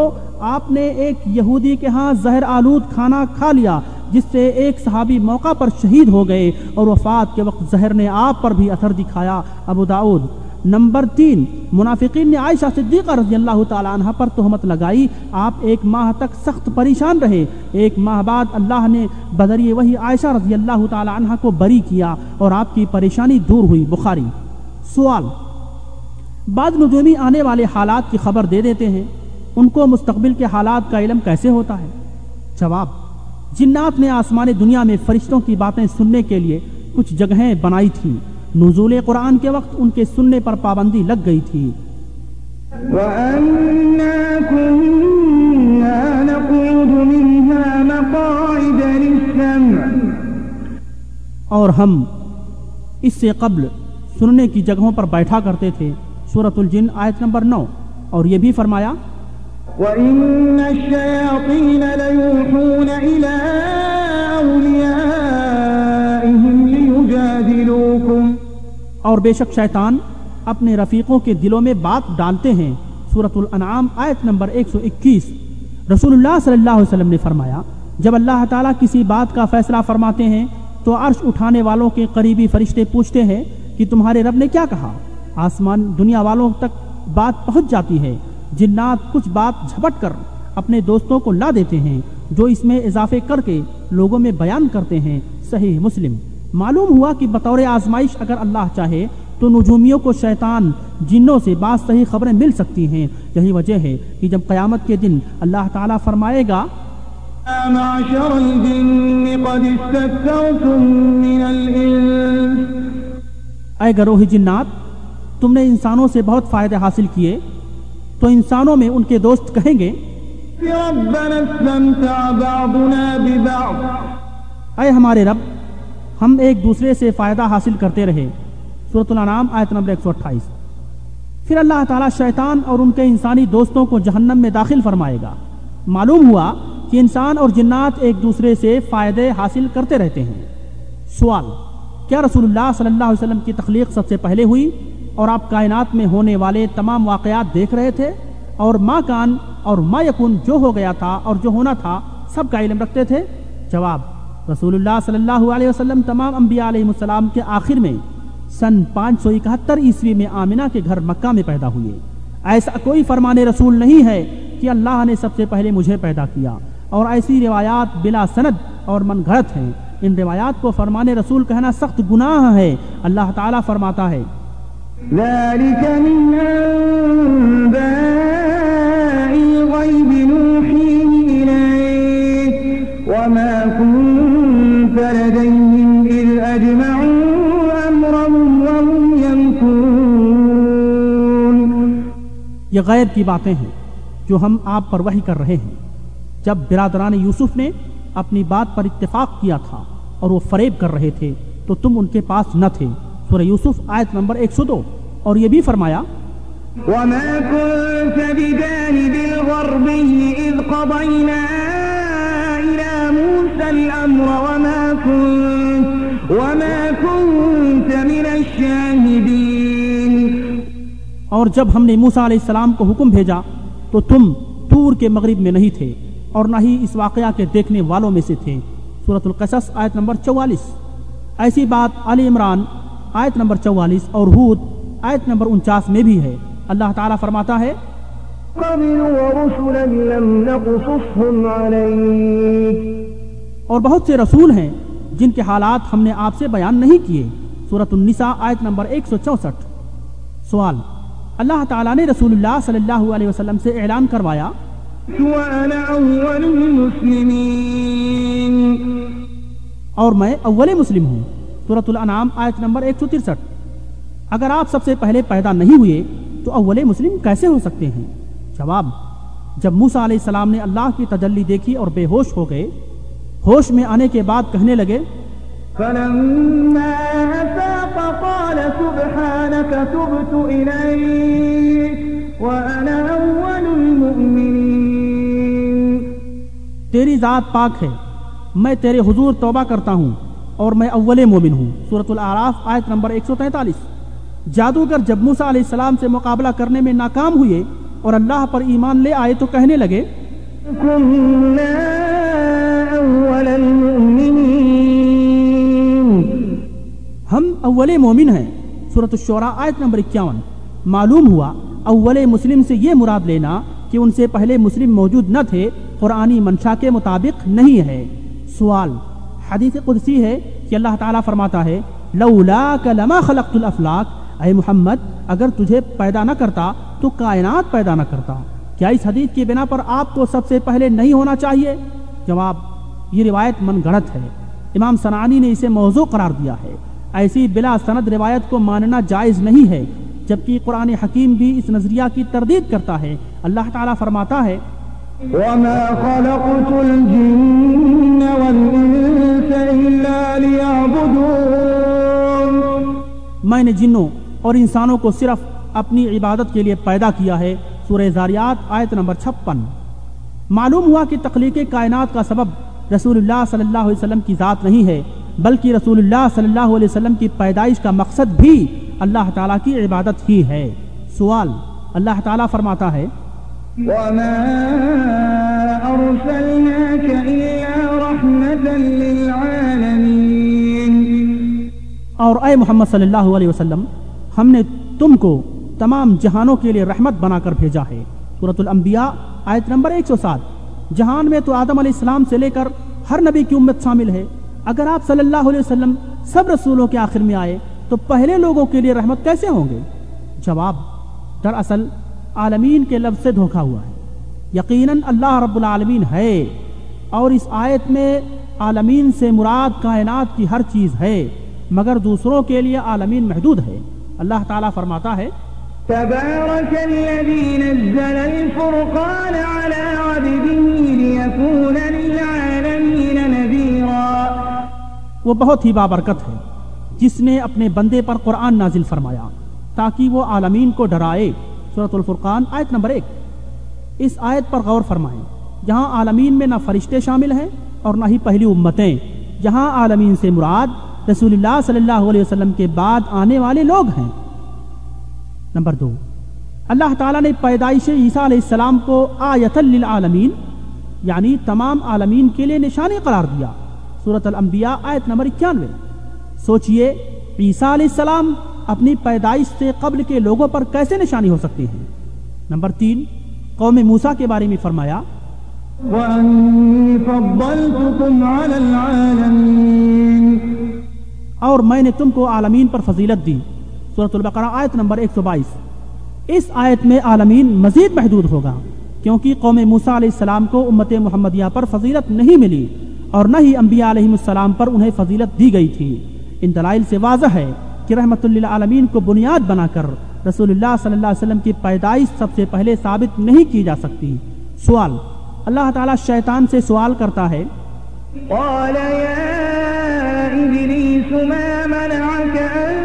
Speaker 1: آپ نے ایک یہودی کے ہاں زہر آلود کھانا کھا لیا جس سے ایک صحابی موقع پر شہید ہو گئے اور وفات کے وقت زہر نے آپ پر بھی اثر دکھایا ابو داود نمبر تین منافقین نے عائشہ صدیقہ رضی اللہ تعالیٰ عنہ پر تہمت لگائی آپ ایک ماہ تک سخت پریشان رہے ایک ماہ بعد اللہ نے بدری وہی عائشہ رضی اللہ تعالیٰ عنہ کو بری کیا اور آپ کی پریشانی دور ہوئی بخاری سوال بعض نجومی آنے والے حالات کی خبر دے دیتے ہیں ان کو مستقبل کے حالات کا علم کیسے ہوتا ہے جواب جنات نے آسمان دنیا میں فرشتوں کی باتیں سننے کے لیے کچھ جگہیں بنائی تھی نزول قرآن کے وقت ان کے سننے پر پابندی لگ گئی تھی اور ہم اس سے قبل سننے کی جگہوں پر بیٹھا کرتے تھے صورت الجن آیت نمبر نو اور یہ بھی فرمایا
Speaker 2: وإن الشياطين ليوحون إلى
Speaker 1: أوليائهم ليجادلوكم اور بے شک شیطان اپنے رفیقوں کے دلوں میں بات ڈالتے ہیں سورة الانعام آیت نمبر 121 رسول اللہ صلی اللہ علیہ وسلم نے فرمایا جب اللہ تعالیٰ کسی بات کا فیصلہ فرماتے ہیں تو عرش اٹھانے والوں کے قریبی فرشتے پوچھتے ہیں کہ تمہارے رب نے کیا کہا آسمان دنیا والوں تک بات پہنچ جاتی ہے جنات کچھ بات جھپٹ کر اپنے دوستوں کو لا دیتے ہیں جو اس میں اضافے کر کے لوگوں میں بیان کرتے ہیں صحیح مسلم معلوم ہوا کہ بطور آزمائش اگر اللہ چاہے تو نجومیوں کو شیطان جنوں سے بعض صحیح خبریں مل سکتی ہیں یہی وجہ ہے کہ جب قیامت کے دن اللہ تعالیٰ فرمائے گا اے گروہ جنات تم نے انسانوں سے بہت فائدے حاصل کیے تو انسانوں میں ان کے دوست کہیں گے اے ہمارے رب ہم ایک دوسرے سے فائدہ حاصل کرتے رہے اللہ تعالیٰ شیطان اور ان کے انسانی دوستوں کو جہنم میں داخل فرمائے گا معلوم ہوا کہ انسان اور جنات ایک دوسرے سے فائدے حاصل کرتے رہتے ہیں سوال کیا رسول اللہ صلی اللہ علیہ وسلم کی تخلیق سب سے پہلے ہوئی اور آپ کائنات میں ہونے والے تمام واقعات دیکھ رہے تھے اور ما کان اور ما یکن جو ہو گیا تھا اور جو ہونا تھا سب کا علم رکھتے تھے جواب رسول اللہ صلی اللہ علیہ وسلم تمام انبیاء علیہ السلام کے آخر میں سن پانچ سو اکہتر عیسوی میں آمینہ کے گھر مکہ میں پیدا ہوئے ایسا کوئی فرمان رسول نہیں ہے کہ اللہ نے سب سے پہلے مجھے پیدا کیا اور ایسی روایات بلا سند اور من گھڑت ہیں ان روایات کو فرمان رسول کہنا سخت گناہ ہے اللہ تعالیٰ فرماتا ہے یہ غیر کی باتیں ہیں جو ہم آپ پر وحی کر رہے ہیں جب برادران یوسف نے اپنی بات پر اتفاق کیا تھا اور وہ فریب کر رہے تھے تو تم ان کے پاس نہ تھے سورہ یوسف آیت نمبر ایک سو دو اور یہ بھی فرمایا وَمَا كُنْتَ
Speaker 2: بِجَانِ بِالْغَرْبِهِ اِذْ قَضَيْنَا إِلَى مُوسَ الْأَمْرَ وَمَا
Speaker 1: كُنْتَ وَمَا كُنْتَ مِنَ الشَّاهِدِينَ اور جب ہم نے موسیٰ علیہ السلام کو حکم بھیجا تو تم تور کے مغرب میں نہیں تھے اور نہ ہی اس واقعہ کے دیکھنے والوں میں سے تھے سورة القصص آیت نمبر چوالیس ایسی بات علی عمران آیت نمبر چوالیس اور ہود آیت نمبر انچاس میں بھی ہے اللہ تعالیٰ فرماتا ہے اور بہت سے رسول ہیں جن کے حالات ہم نے آپ سے بیان نہیں کیے سورت النساء آیت نمبر ایک سو چونسٹھ سوال اللہ تعالیٰ نے رسول اللہ صلی اللہ علیہ وسلم سے اعلان کروایا اور میں اول مسلم ہوں صورت الانعام آیت نمبر 163 اگر آپ سب سے پہلے پیدا نہیں ہوئے تو اول مسلم کیسے ہو سکتے ہیں جواب جب موسا علیہ السلام نے اللہ کی تجلی دیکھی اور بے ہوش ہو گئے ہوش میں آنے کے بعد کہنے لگے تیری ذات پاک ہے میں تیرے حضور توبہ کرتا ہوں اور میں اول مومن ہوں صورت العراف آیت نمبر 143 جادوگر جب موسا علیہ السلام سے مقابلہ کرنے میں ناکام ہوئے اور اللہ پر ایمان لے آئے تو کہنے لگے ہم اول مومن ہیں صورت الشورہ آیت نمبر 51 معلوم ہوا اول مسلم سے یہ مراد لینا کہ ان سے پہلے مسلم موجود نہ تھے قرآنی منشا کے مطابق نہیں ہے سوال حدیث قدسی ہے کہ اللہ تعالیٰ فرماتا ہے لولا لما خلقت الافلاق اے محمد اگر تجھے پیدا نہ کرتا تو کائنات پیدا نہ کرتا کیا اس حدیث کی بنا پر آپ کو سب سے پہلے نہیں ہونا چاہیے جواب یہ روایت من گڑت ہے امام سنانی نے اسے موضوع قرار دیا ہے ایسی بلا سند روایت کو ماننا جائز نہیں ہے جبکہ قرآن حکیم بھی اس نظریہ کی تردید کرتا ہے اللہ تعالیٰ فرماتا ہے وَمَا خَلَقْتُ الْجِنَّ وَالْإِنسِ میں نے جنوں اور انسانوں کو صرف اپنی عبادت کے لیے پیدا کیا ہے سورہ زاریات آیت نمبر چھپن معلوم ہوا کہ تخلیق کائنات کا سبب رسول اللہ صلی اللہ علیہ وسلم کی ذات نہیں ہے بلکہ رسول اللہ صلی اللہ علیہ وسلم کی پیدائش کا مقصد بھی اللہ تعالیٰ کی عبادت ہی ہے سوال اللہ تعالیٰ فرماتا ہے
Speaker 2: اور
Speaker 1: اے محمد صلی اللہ علیہ وسلم ہم نے تم کو تمام جہانوں کے لیے رحمت بنا کر بھیجا ہے الانبیاء آیت نمبر ایک سو سات جہان میں تو آدم علیہ السلام سے لے کر ہر نبی کی امت شامل ہے اگر آپ صلی اللہ علیہ وسلم سب رسولوں کے آخر میں آئے تو پہلے لوگوں کے لیے رحمت کیسے ہوں گے جواب دراصل عالمین کے لفظ سے دھوکا ہوا ہے یقیناً اللہ رب العالمین ہے اور اس آیت میں عالمین سے مراد کائنات کی ہر چیز ہے مگر دوسروں کے لیے عالمین محدود ہے اللہ تعالیٰ فرماتا ہے نزل
Speaker 2: الفرقان
Speaker 1: وہ بہت ہی بابرکت ہے جس نے اپنے بندے پر قرآن نازل فرمایا تاکہ وہ عالمین کو ڈرائے الفرقان آیت نمبر ایک اس آیت پر غور فرمائیں جہاں عالمین میں نہ فرشتے شامل ہیں اور نہ ہی پہلی امتیں جہاں عالمین سے مراد رسول اللہ اللہ صلی علیہ وسلم کے بعد آنے والے لوگ ہیں نمبر دو اللہ تعالیٰ نے پیدائش عیسیٰ علیہ السلام کو آیت للعالمین یعنی تمام عالمین کے لیے نشانے قرار دیا صورت الانبیاء آیت نمبر اکیانوے سوچئے عیسیٰ علیہ السلام اپنی پیدائش سے قبل کے لوگوں پر کیسے نشانی ہو سکتی ہے فرمایا اور میں نے تم کو عالمین پر فضیلت دی البقرہ آیت نمبر اس آیت میں عالمین مزید محدود ہوگا کیونکہ قوم موسا علیہ السلام کو امت محمدیہ پر فضیلت نہیں ملی اور نہ ہی انبیاء علیہ السلام پر انہیں فضیلت دی گئی تھی ان دلائل سے واضح ہے کی رحمت للعالمین کو بنیاد بنا کر رسول اللہ صلی اللہ علیہ وسلم کی پیدائش سب سے پہلے ثابت نہیں کی جا سکتی سوال اللہ تعالیٰ شیطان سے سوال کرتا ہے قال يا ابليس ما منعك ان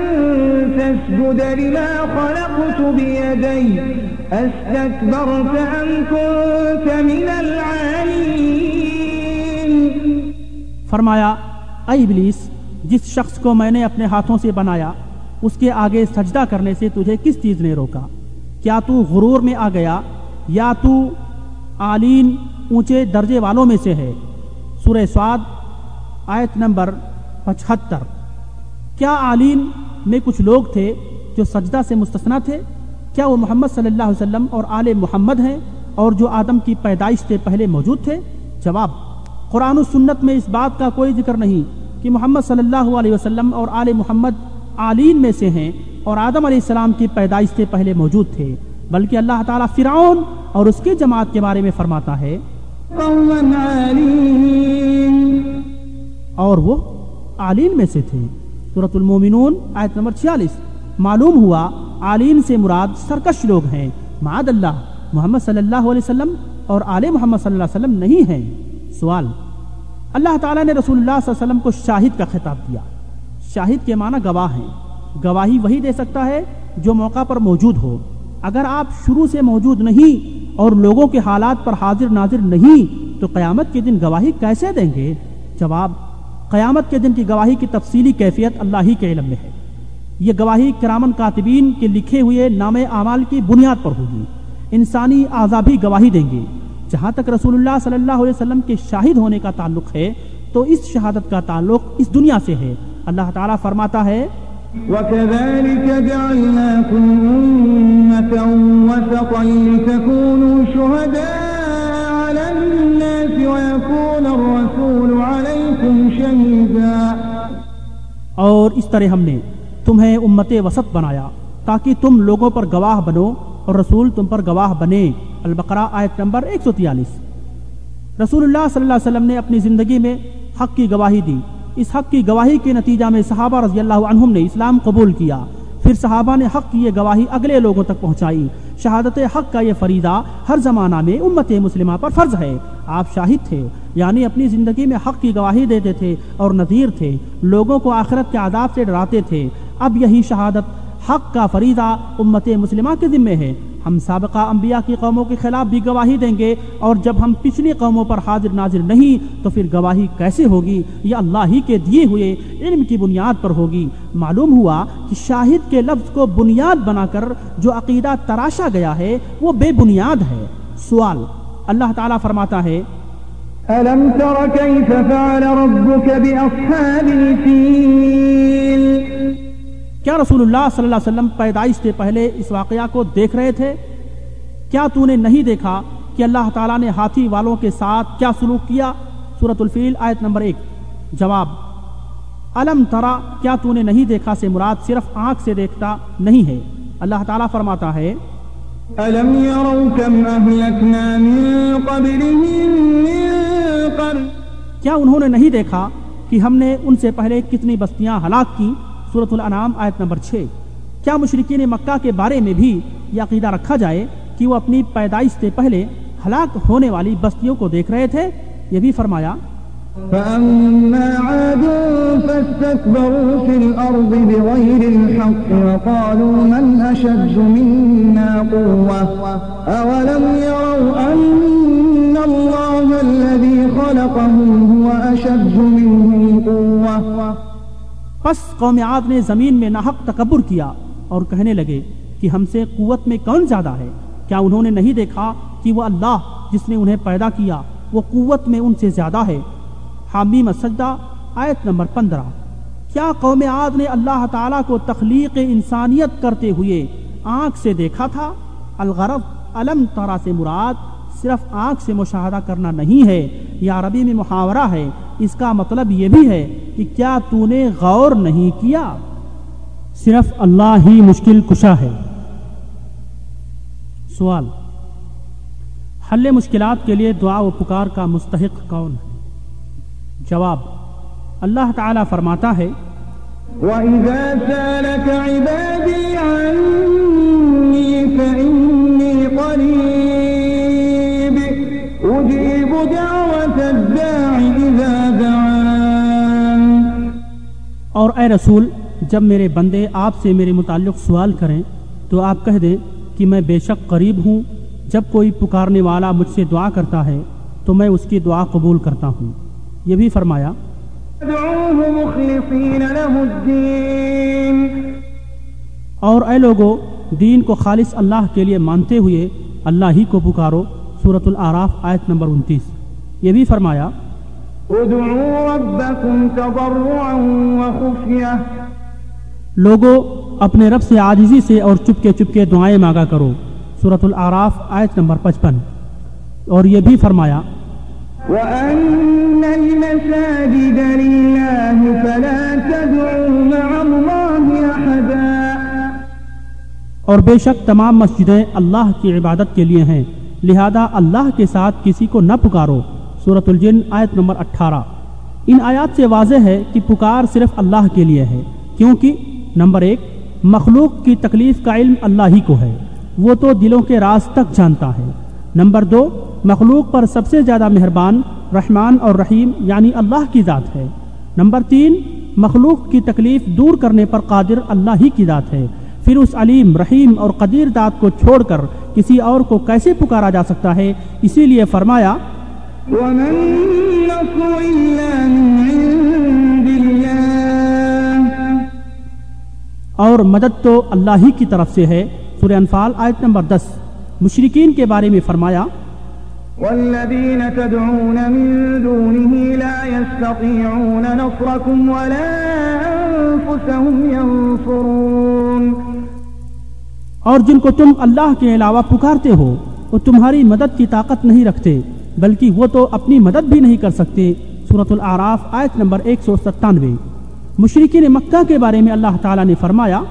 Speaker 1: تسجد لما
Speaker 2: خلقت بيدي استكبرت ام كنت من
Speaker 1: العالمين فرمایا اے ابلیس جس شخص کو میں نے اپنے ہاتھوں سے بنایا اس کے آگے سجدہ کرنے سے تجھے کس چیز نے روکا کیا تو غرور میں آ گیا یا تو عالین اونچے درجے والوں میں سے ہے سورہ سعاد آیت نمبر پچہتر کیا عالین میں کچھ لوگ تھے جو سجدہ سے مستثنا تھے کیا وہ محمد صلی اللہ علیہ وسلم اور آل محمد ہیں اور جو آدم کی پیدائش سے پہلے موجود تھے جواب قرآن و سنت میں اس بات کا کوئی ذکر نہیں کہ محمد صلی اللہ علیہ وسلم اور آل محمد عالین میں سے ہیں اور آدم علیہ السلام کی پیدائش سے پہلے موجود تھے بلکہ اللہ تعالیٰ فرعون اور اس کی جماعت کے بارے میں فرماتا ہے اور وہ عالین میں سے تھے صورت المومنون آیت نمبر چھیالیس معلوم ہوا عالین سے مراد سرکش لوگ ہیں معاد اللہ محمد صلی اللہ علیہ وسلم اور آل محمد صلی اللہ علیہ وسلم نہیں ہیں سوال اللہ تعالیٰ نے رسول اللہ صلی اللہ علیہ وسلم کو شاہد کا خطاب دیا شاہد کے معنی گواہ ہیں گواہی وہی دے سکتا ہے جو موقع پر موجود ہو اگر آپ شروع سے موجود نہیں اور لوگوں کے حالات پر حاضر ناظر نہیں تو قیامت کے دن گواہی کیسے دیں گے جواب قیامت کے دن کی گواہی کی تفصیلی کیفیت اللہ ہی کے علم میں ہے یہ گواہی کرامن کاتبین کے لکھے ہوئے نام اعمال کی بنیاد پر ہوگی انسانی آزابی گواہی دیں گے جہاں تک رسول اللہ صلی اللہ علیہ وسلم کے شاہد ہونے کا تعلق ہے تو اس شہادت کا تعلق اس دنیا سے ہے اللہ تعالیٰ فرماتا ہے وَكَذَلِكَ
Speaker 2: جَعِلَاكُمْ أُمَّةً وَسَطًا لِتَكُونُوا شُهَدَاءَ
Speaker 1: عَلَى النَّاسِ وَيَكُونَ الرَّسُولُ عَلَيْكُمْ شَهِدًا اور اس طرح ہم نے تمہیں امت وسط بنایا تاکہ تم لوگوں پر گواہ بنو اور رسول تم پر گواہ بنے البقرہ آیت نمبر 143 رسول اللہ صلی اللہ علیہ وسلم نے اپنی زندگی میں حق کی گواہی دی اس حق کی گواہی کے نتیجہ میں صحابہ رضی اللہ عنہم نے اسلام قبول کیا پھر صحابہ نے حق کی یہ گواہی اگلے لوگوں تک پہنچائی شہادت حق کا یہ فریضہ ہر زمانہ میں امت مسلمہ پر فرض ہے آپ شاہد تھے یعنی اپنی زندگی میں حق کی گواہی دیتے تھے اور نظیر تھے لوگوں کو آخرت کے عذاب سے ڈراتے تھے اب یہی شہادت حق کا فریضہ امت مسلمہ کے ذمے ہے ہم سابقہ انبیاء کی قوموں کے خلاف بھی گواہی دیں گے اور جب ہم پچھلی قوموں پر حاضر ناظر نہیں تو پھر گواہی کیسے ہوگی یہ اللہ ہی کے دیے ہوئے علم کی بنیاد پر ہوگی معلوم ہوا کہ شاہد کے لفظ کو بنیاد بنا کر جو عقیدہ تراشا گیا ہے وہ بے بنیاد ہے سوال اللہ تعالیٰ فرماتا ہے أَلَمْ تَرَ كَيْفَ فَعَلَ رَبُّكَ بِأَصْحَابِ کیا رسول اللہ صلی اللہ علیہ وسلم پیدائش سے پہلے اس واقعہ کو دیکھ رہے تھے کیا تو نے نہیں دیکھا کہ اللہ تعالیٰ نے ہاتھی والوں کے ساتھ کیا سلوک کیا سورت الفیل آیت نمبر ایک جواب علم ترا کیا تو نے نہیں دیکھا سے مراد صرف آنکھ سے دیکھتا نہیں ہے اللہ تعالیٰ فرماتا ہے کیا انہوں نے نہیں دیکھا کہ ہم نے ان سے پہلے کتنی بستیاں ہلاک کی صورت الانعام آیت نمبر چھے کیا مشرقین مکہ کے بارے میں بھی یہ عقیدہ رکھا جائے کہ وہ اپنی پیدائش سے پہلے ہلاک ہونے والی بستیوں کو دیکھ رہے تھے یہ بھی فرمایا فَأَمَّا عَادٌ
Speaker 2: فَاسْتَكْبَرُوا فِي الْأَرْضِ بِغَيْرِ الْحَقِّ وَقَالُوا مَنْ أَشَدُّ مِنَّا قُوَّةً أَوَلَمْ يَرَوْا
Speaker 1: پس قوم عاد نے زمین میں ناحق تکبر کیا اور کہنے لگے کہ ہم سے قوت میں کون زیادہ ہے کیا انہوں نے نہیں دیکھا کہ وہ اللہ جس نے انہیں پیدا کیا وہ قوت میں ان سے زیادہ ہے حامی مسجد آیت نمبر پندرہ کیا قوم عاد نے اللہ تعالیٰ کو تخلیق انسانیت کرتے ہوئے آنکھ سے دیکھا تھا الغرف علم طرح سے مراد صرف آنکھ سے مشاہدہ کرنا نہیں ہے یہ عربی میں محاورہ ہے اس کا مطلب یہ بھی ہے کہ کیا تو نے غور نہیں کیا صرف اللہ ہی مشکل کشا ہے سوال حل مشکلات کے لیے دعا و پکار کا مستحق کون ہے جواب اللہ تعالی فرماتا ہے وَإِذَا سَالَكَ عِبَادِي
Speaker 2: عَنِّي فَإِنِّي قَرِيبٌ
Speaker 1: اور اے رسول جب میرے بندے آپ سے میرے متعلق سوال کریں تو آپ کہہ دیں کہ میں بے شک قریب ہوں جب کوئی پکارنے والا مجھ سے دعا کرتا ہے تو میں اس کی دعا قبول کرتا ہوں یہ بھی فرمایا اور اے لوگو دین کو خالص اللہ کے لیے مانتے ہوئے اللہ ہی کو پکارو سورة العراف آیت نمبر انتیس یہ بھی فرمایا
Speaker 2: خوبیاں
Speaker 1: لوگو اپنے رب سے عاجزی سے اور چپکے چپکے دعائیں مانگا کرو سورة العراف آیت نمبر پچپن اور یہ بھی فرمایا اور بے شک تمام مسجدیں اللہ کی عبادت کے لیے ہیں لہذا اللہ کے ساتھ کسی کو نہ پکارو صورت الجن آیت نمبر اٹھارہ ان آیات سے واضح ہے کہ پکار صرف اللہ کے لیے ہے کیونکہ نمبر ایک مخلوق کی تکلیف کا علم اللہ ہی کو ہے وہ تو دلوں کے راز تک جانتا ہے نمبر دو مخلوق پر سب سے زیادہ مہربان رحمان اور رحیم یعنی اللہ کی ذات ہے نمبر تین مخلوق کی تکلیف دور کرنے پر قادر اللہ ہی کی ذات ہے پھر اس علیم رحیم اور قدیر ذات کو چھوڑ کر کسی اور کو کیسے پکارا جا سکتا ہے اسی لیے فرمایا اور مدد تو اللہ ہی کی طرف سے ہے سورہ انفال آیت نمبر دس مشرقین کے بارے میں فرمایا اور جن کو تم اللہ کے علاوہ پکارتے ہو وہ تمہاری مدد کی طاقت نہیں رکھتے بلکہ وہ تو اپنی مدد بھی نہیں کر سکتے صورت العراف آیت نمبر ایک سو ستانوے مشرقی مکہ کے بارے میں اللہ تعالیٰ نے فرمایا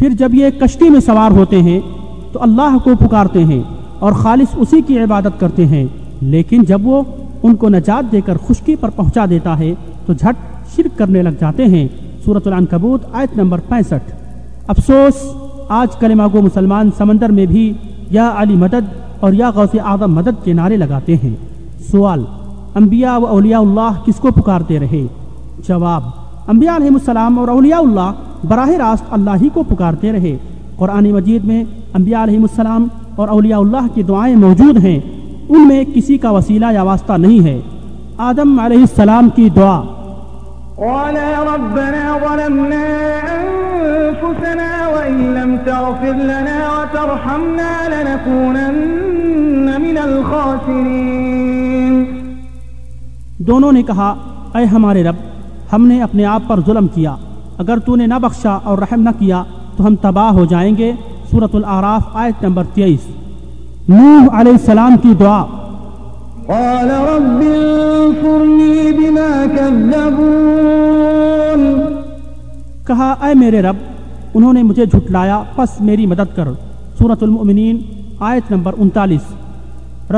Speaker 1: پھر جب یہ کشتی میں سوار ہوتے ہیں تو اللہ کو پکارتے ہیں اور خالص اسی کی عبادت کرتے ہیں لیکن جب وہ ان کو نجات دے کر خشکی پر پہنچا دیتا ہے تو جھٹ شرک کرنے لگ جاتے ہیں آیت نمبر افسوس آج کلمہ مسلمان سمندر میں بھی یا علی مدد اور یا غوث آدم مدد کے نعرے لگاتے ہیں سوال انبیاء و اولیاء اللہ کس کو پکارتے رہے جواب انبیاء علیہ السلام اور اولیاء اللہ براہ راست اللہ ہی کو پکارتے رہے قرآن مجید میں انبیاء علیہ السلام اور اولیاء اللہ کی دعائیں موجود ہیں ان میں کسی کا وسیلہ یا واسطہ نہیں ہے آدم علیہ السلام کی دعا
Speaker 2: وَلَا رَبَّنَا ظَلَمْنَا أَنفُسَنَا وَإِن لَمْ تَغْفِرْ لَنَا وَتَرْحَمْنَا
Speaker 1: لَنَكُونَنَّ مِنَ الْخَاسِرِينَ دونوں نے کہا اے ہمارے رب ہم نے اپنے آپ پر ظلم کیا اگر تو نے نہ بخشا اور رحم نہ کیا تو ہم تباہ ہو جائیں گے سورت العراف آیت نمبر تیئیس نوح علیہ السلام کی دعا قال رب بما کہا اے میرے رب انہوں نے مجھے جھٹلایا پس میری مدد کر سورت المؤمنین آیت نمبر انتالیس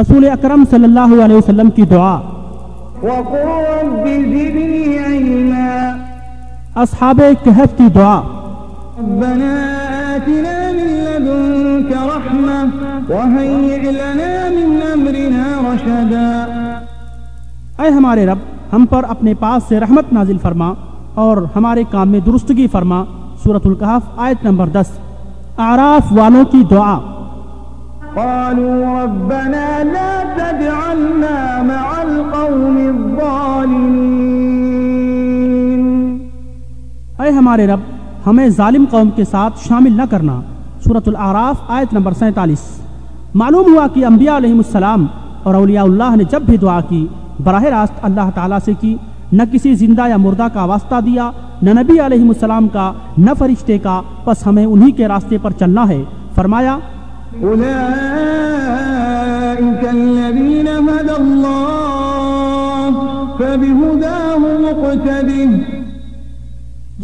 Speaker 1: رسول اکرم صلی اللہ علیہ وسلم کی دعا کہف کی دعا ربنا
Speaker 2: آتنا من منك رحمة
Speaker 1: وهيئ لنا من أمرنا رشدا اے ہمارے رب ہم پر اپنے پاس سے رحمت نازل فرما اور ہمارے کام میں درستگی فرما سورة القحف آیت نمبر دس اعراف والوں کی دعا قالوا ربنا لا تجعلنا مع القوم الظالمين اے ہمارے رب ہمیں ظالم قوم کے ساتھ شامل نہ کرنا صورت العراف آیت نمبر سینتالیس معلوم ہوا کہ انبیاء علیہ السلام اور اولیاء اللہ نے جب بھی دعا کی براہ راست اللہ تعالیٰ سے کی نہ کسی زندہ یا مردہ کا واسطہ دیا نہ نبی علیہ السلام کا نہ فرشتے کا بس ہمیں انہی کے راستے پر چلنا ہے فرمایا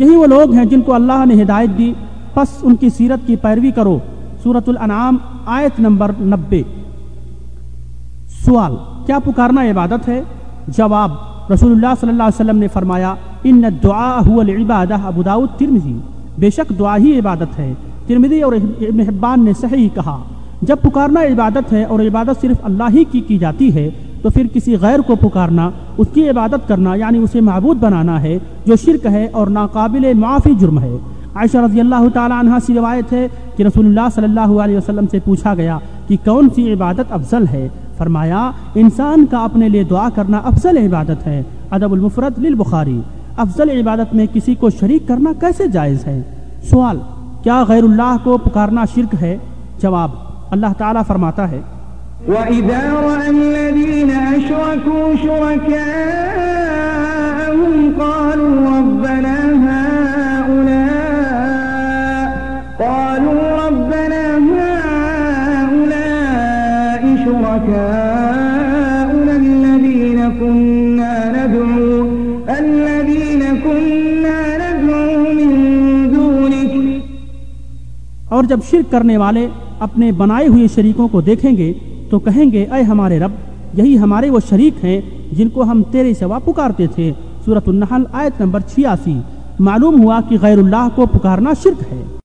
Speaker 1: یہی وہ لوگ ہیں جن کو اللہ نے ہدایت دی پس ان کی سیرت کی پیروی کرو سورت الانعام آیت نمبر نبے سوال کیا پکارنا عبادت ہے جواب رسول اللہ صلی اللہ علیہ وسلم نے فرمایا ان ابو بے شک دعا ہی عبادت ہے اور ابن حبان نے صحیح کہا جب پکارنا عبادت ہے اور عبادت صرف اللہ ہی کی کی جاتی ہے تو پھر کسی غیر کو پکارنا اس کی عبادت کرنا یعنی اسے معبود بنانا ہے جو شرک ہے اور ناقابل معافی جرم ہے عائشہ رضی اللہ تعالی عنہ سے روایت ہے کہ رسول اللہ صلی اللہ علیہ وسلم سے پوچھا گیا کہ کون سی عبادت افضل ہے فرمایا انسان کا اپنے لیے دعا کرنا افضل عبادت ہے ادب للبخاری افضل عبادت میں کسی کو شریک کرنا کیسے جائز ہے سوال کیا غیر اللہ کو پکارنا شرک ہے جواب اللہ تعالیٰ فرماتا ہے وَإِذَا
Speaker 2: رَأَ الَّذِينَ أَشْرَكُوا شُرَكَاءَهُمْ قَالُوا رَبَّنَا قالوا ربنا هؤلاء الذين الذين
Speaker 1: كنا كنا ندعو اور جب شرک کرنے والے اپنے بنائے ہوئے شریکوں کو دیکھیں گے تو کہیں گے اے ہمارے رب یہی ہمارے وہ شریک ہیں جن کو ہم تیرے سوا پکارتے تھے صورت النحل آیت نمبر چھیاسی معلوم ہوا کہ غیر اللہ کو پکارنا شرک ہے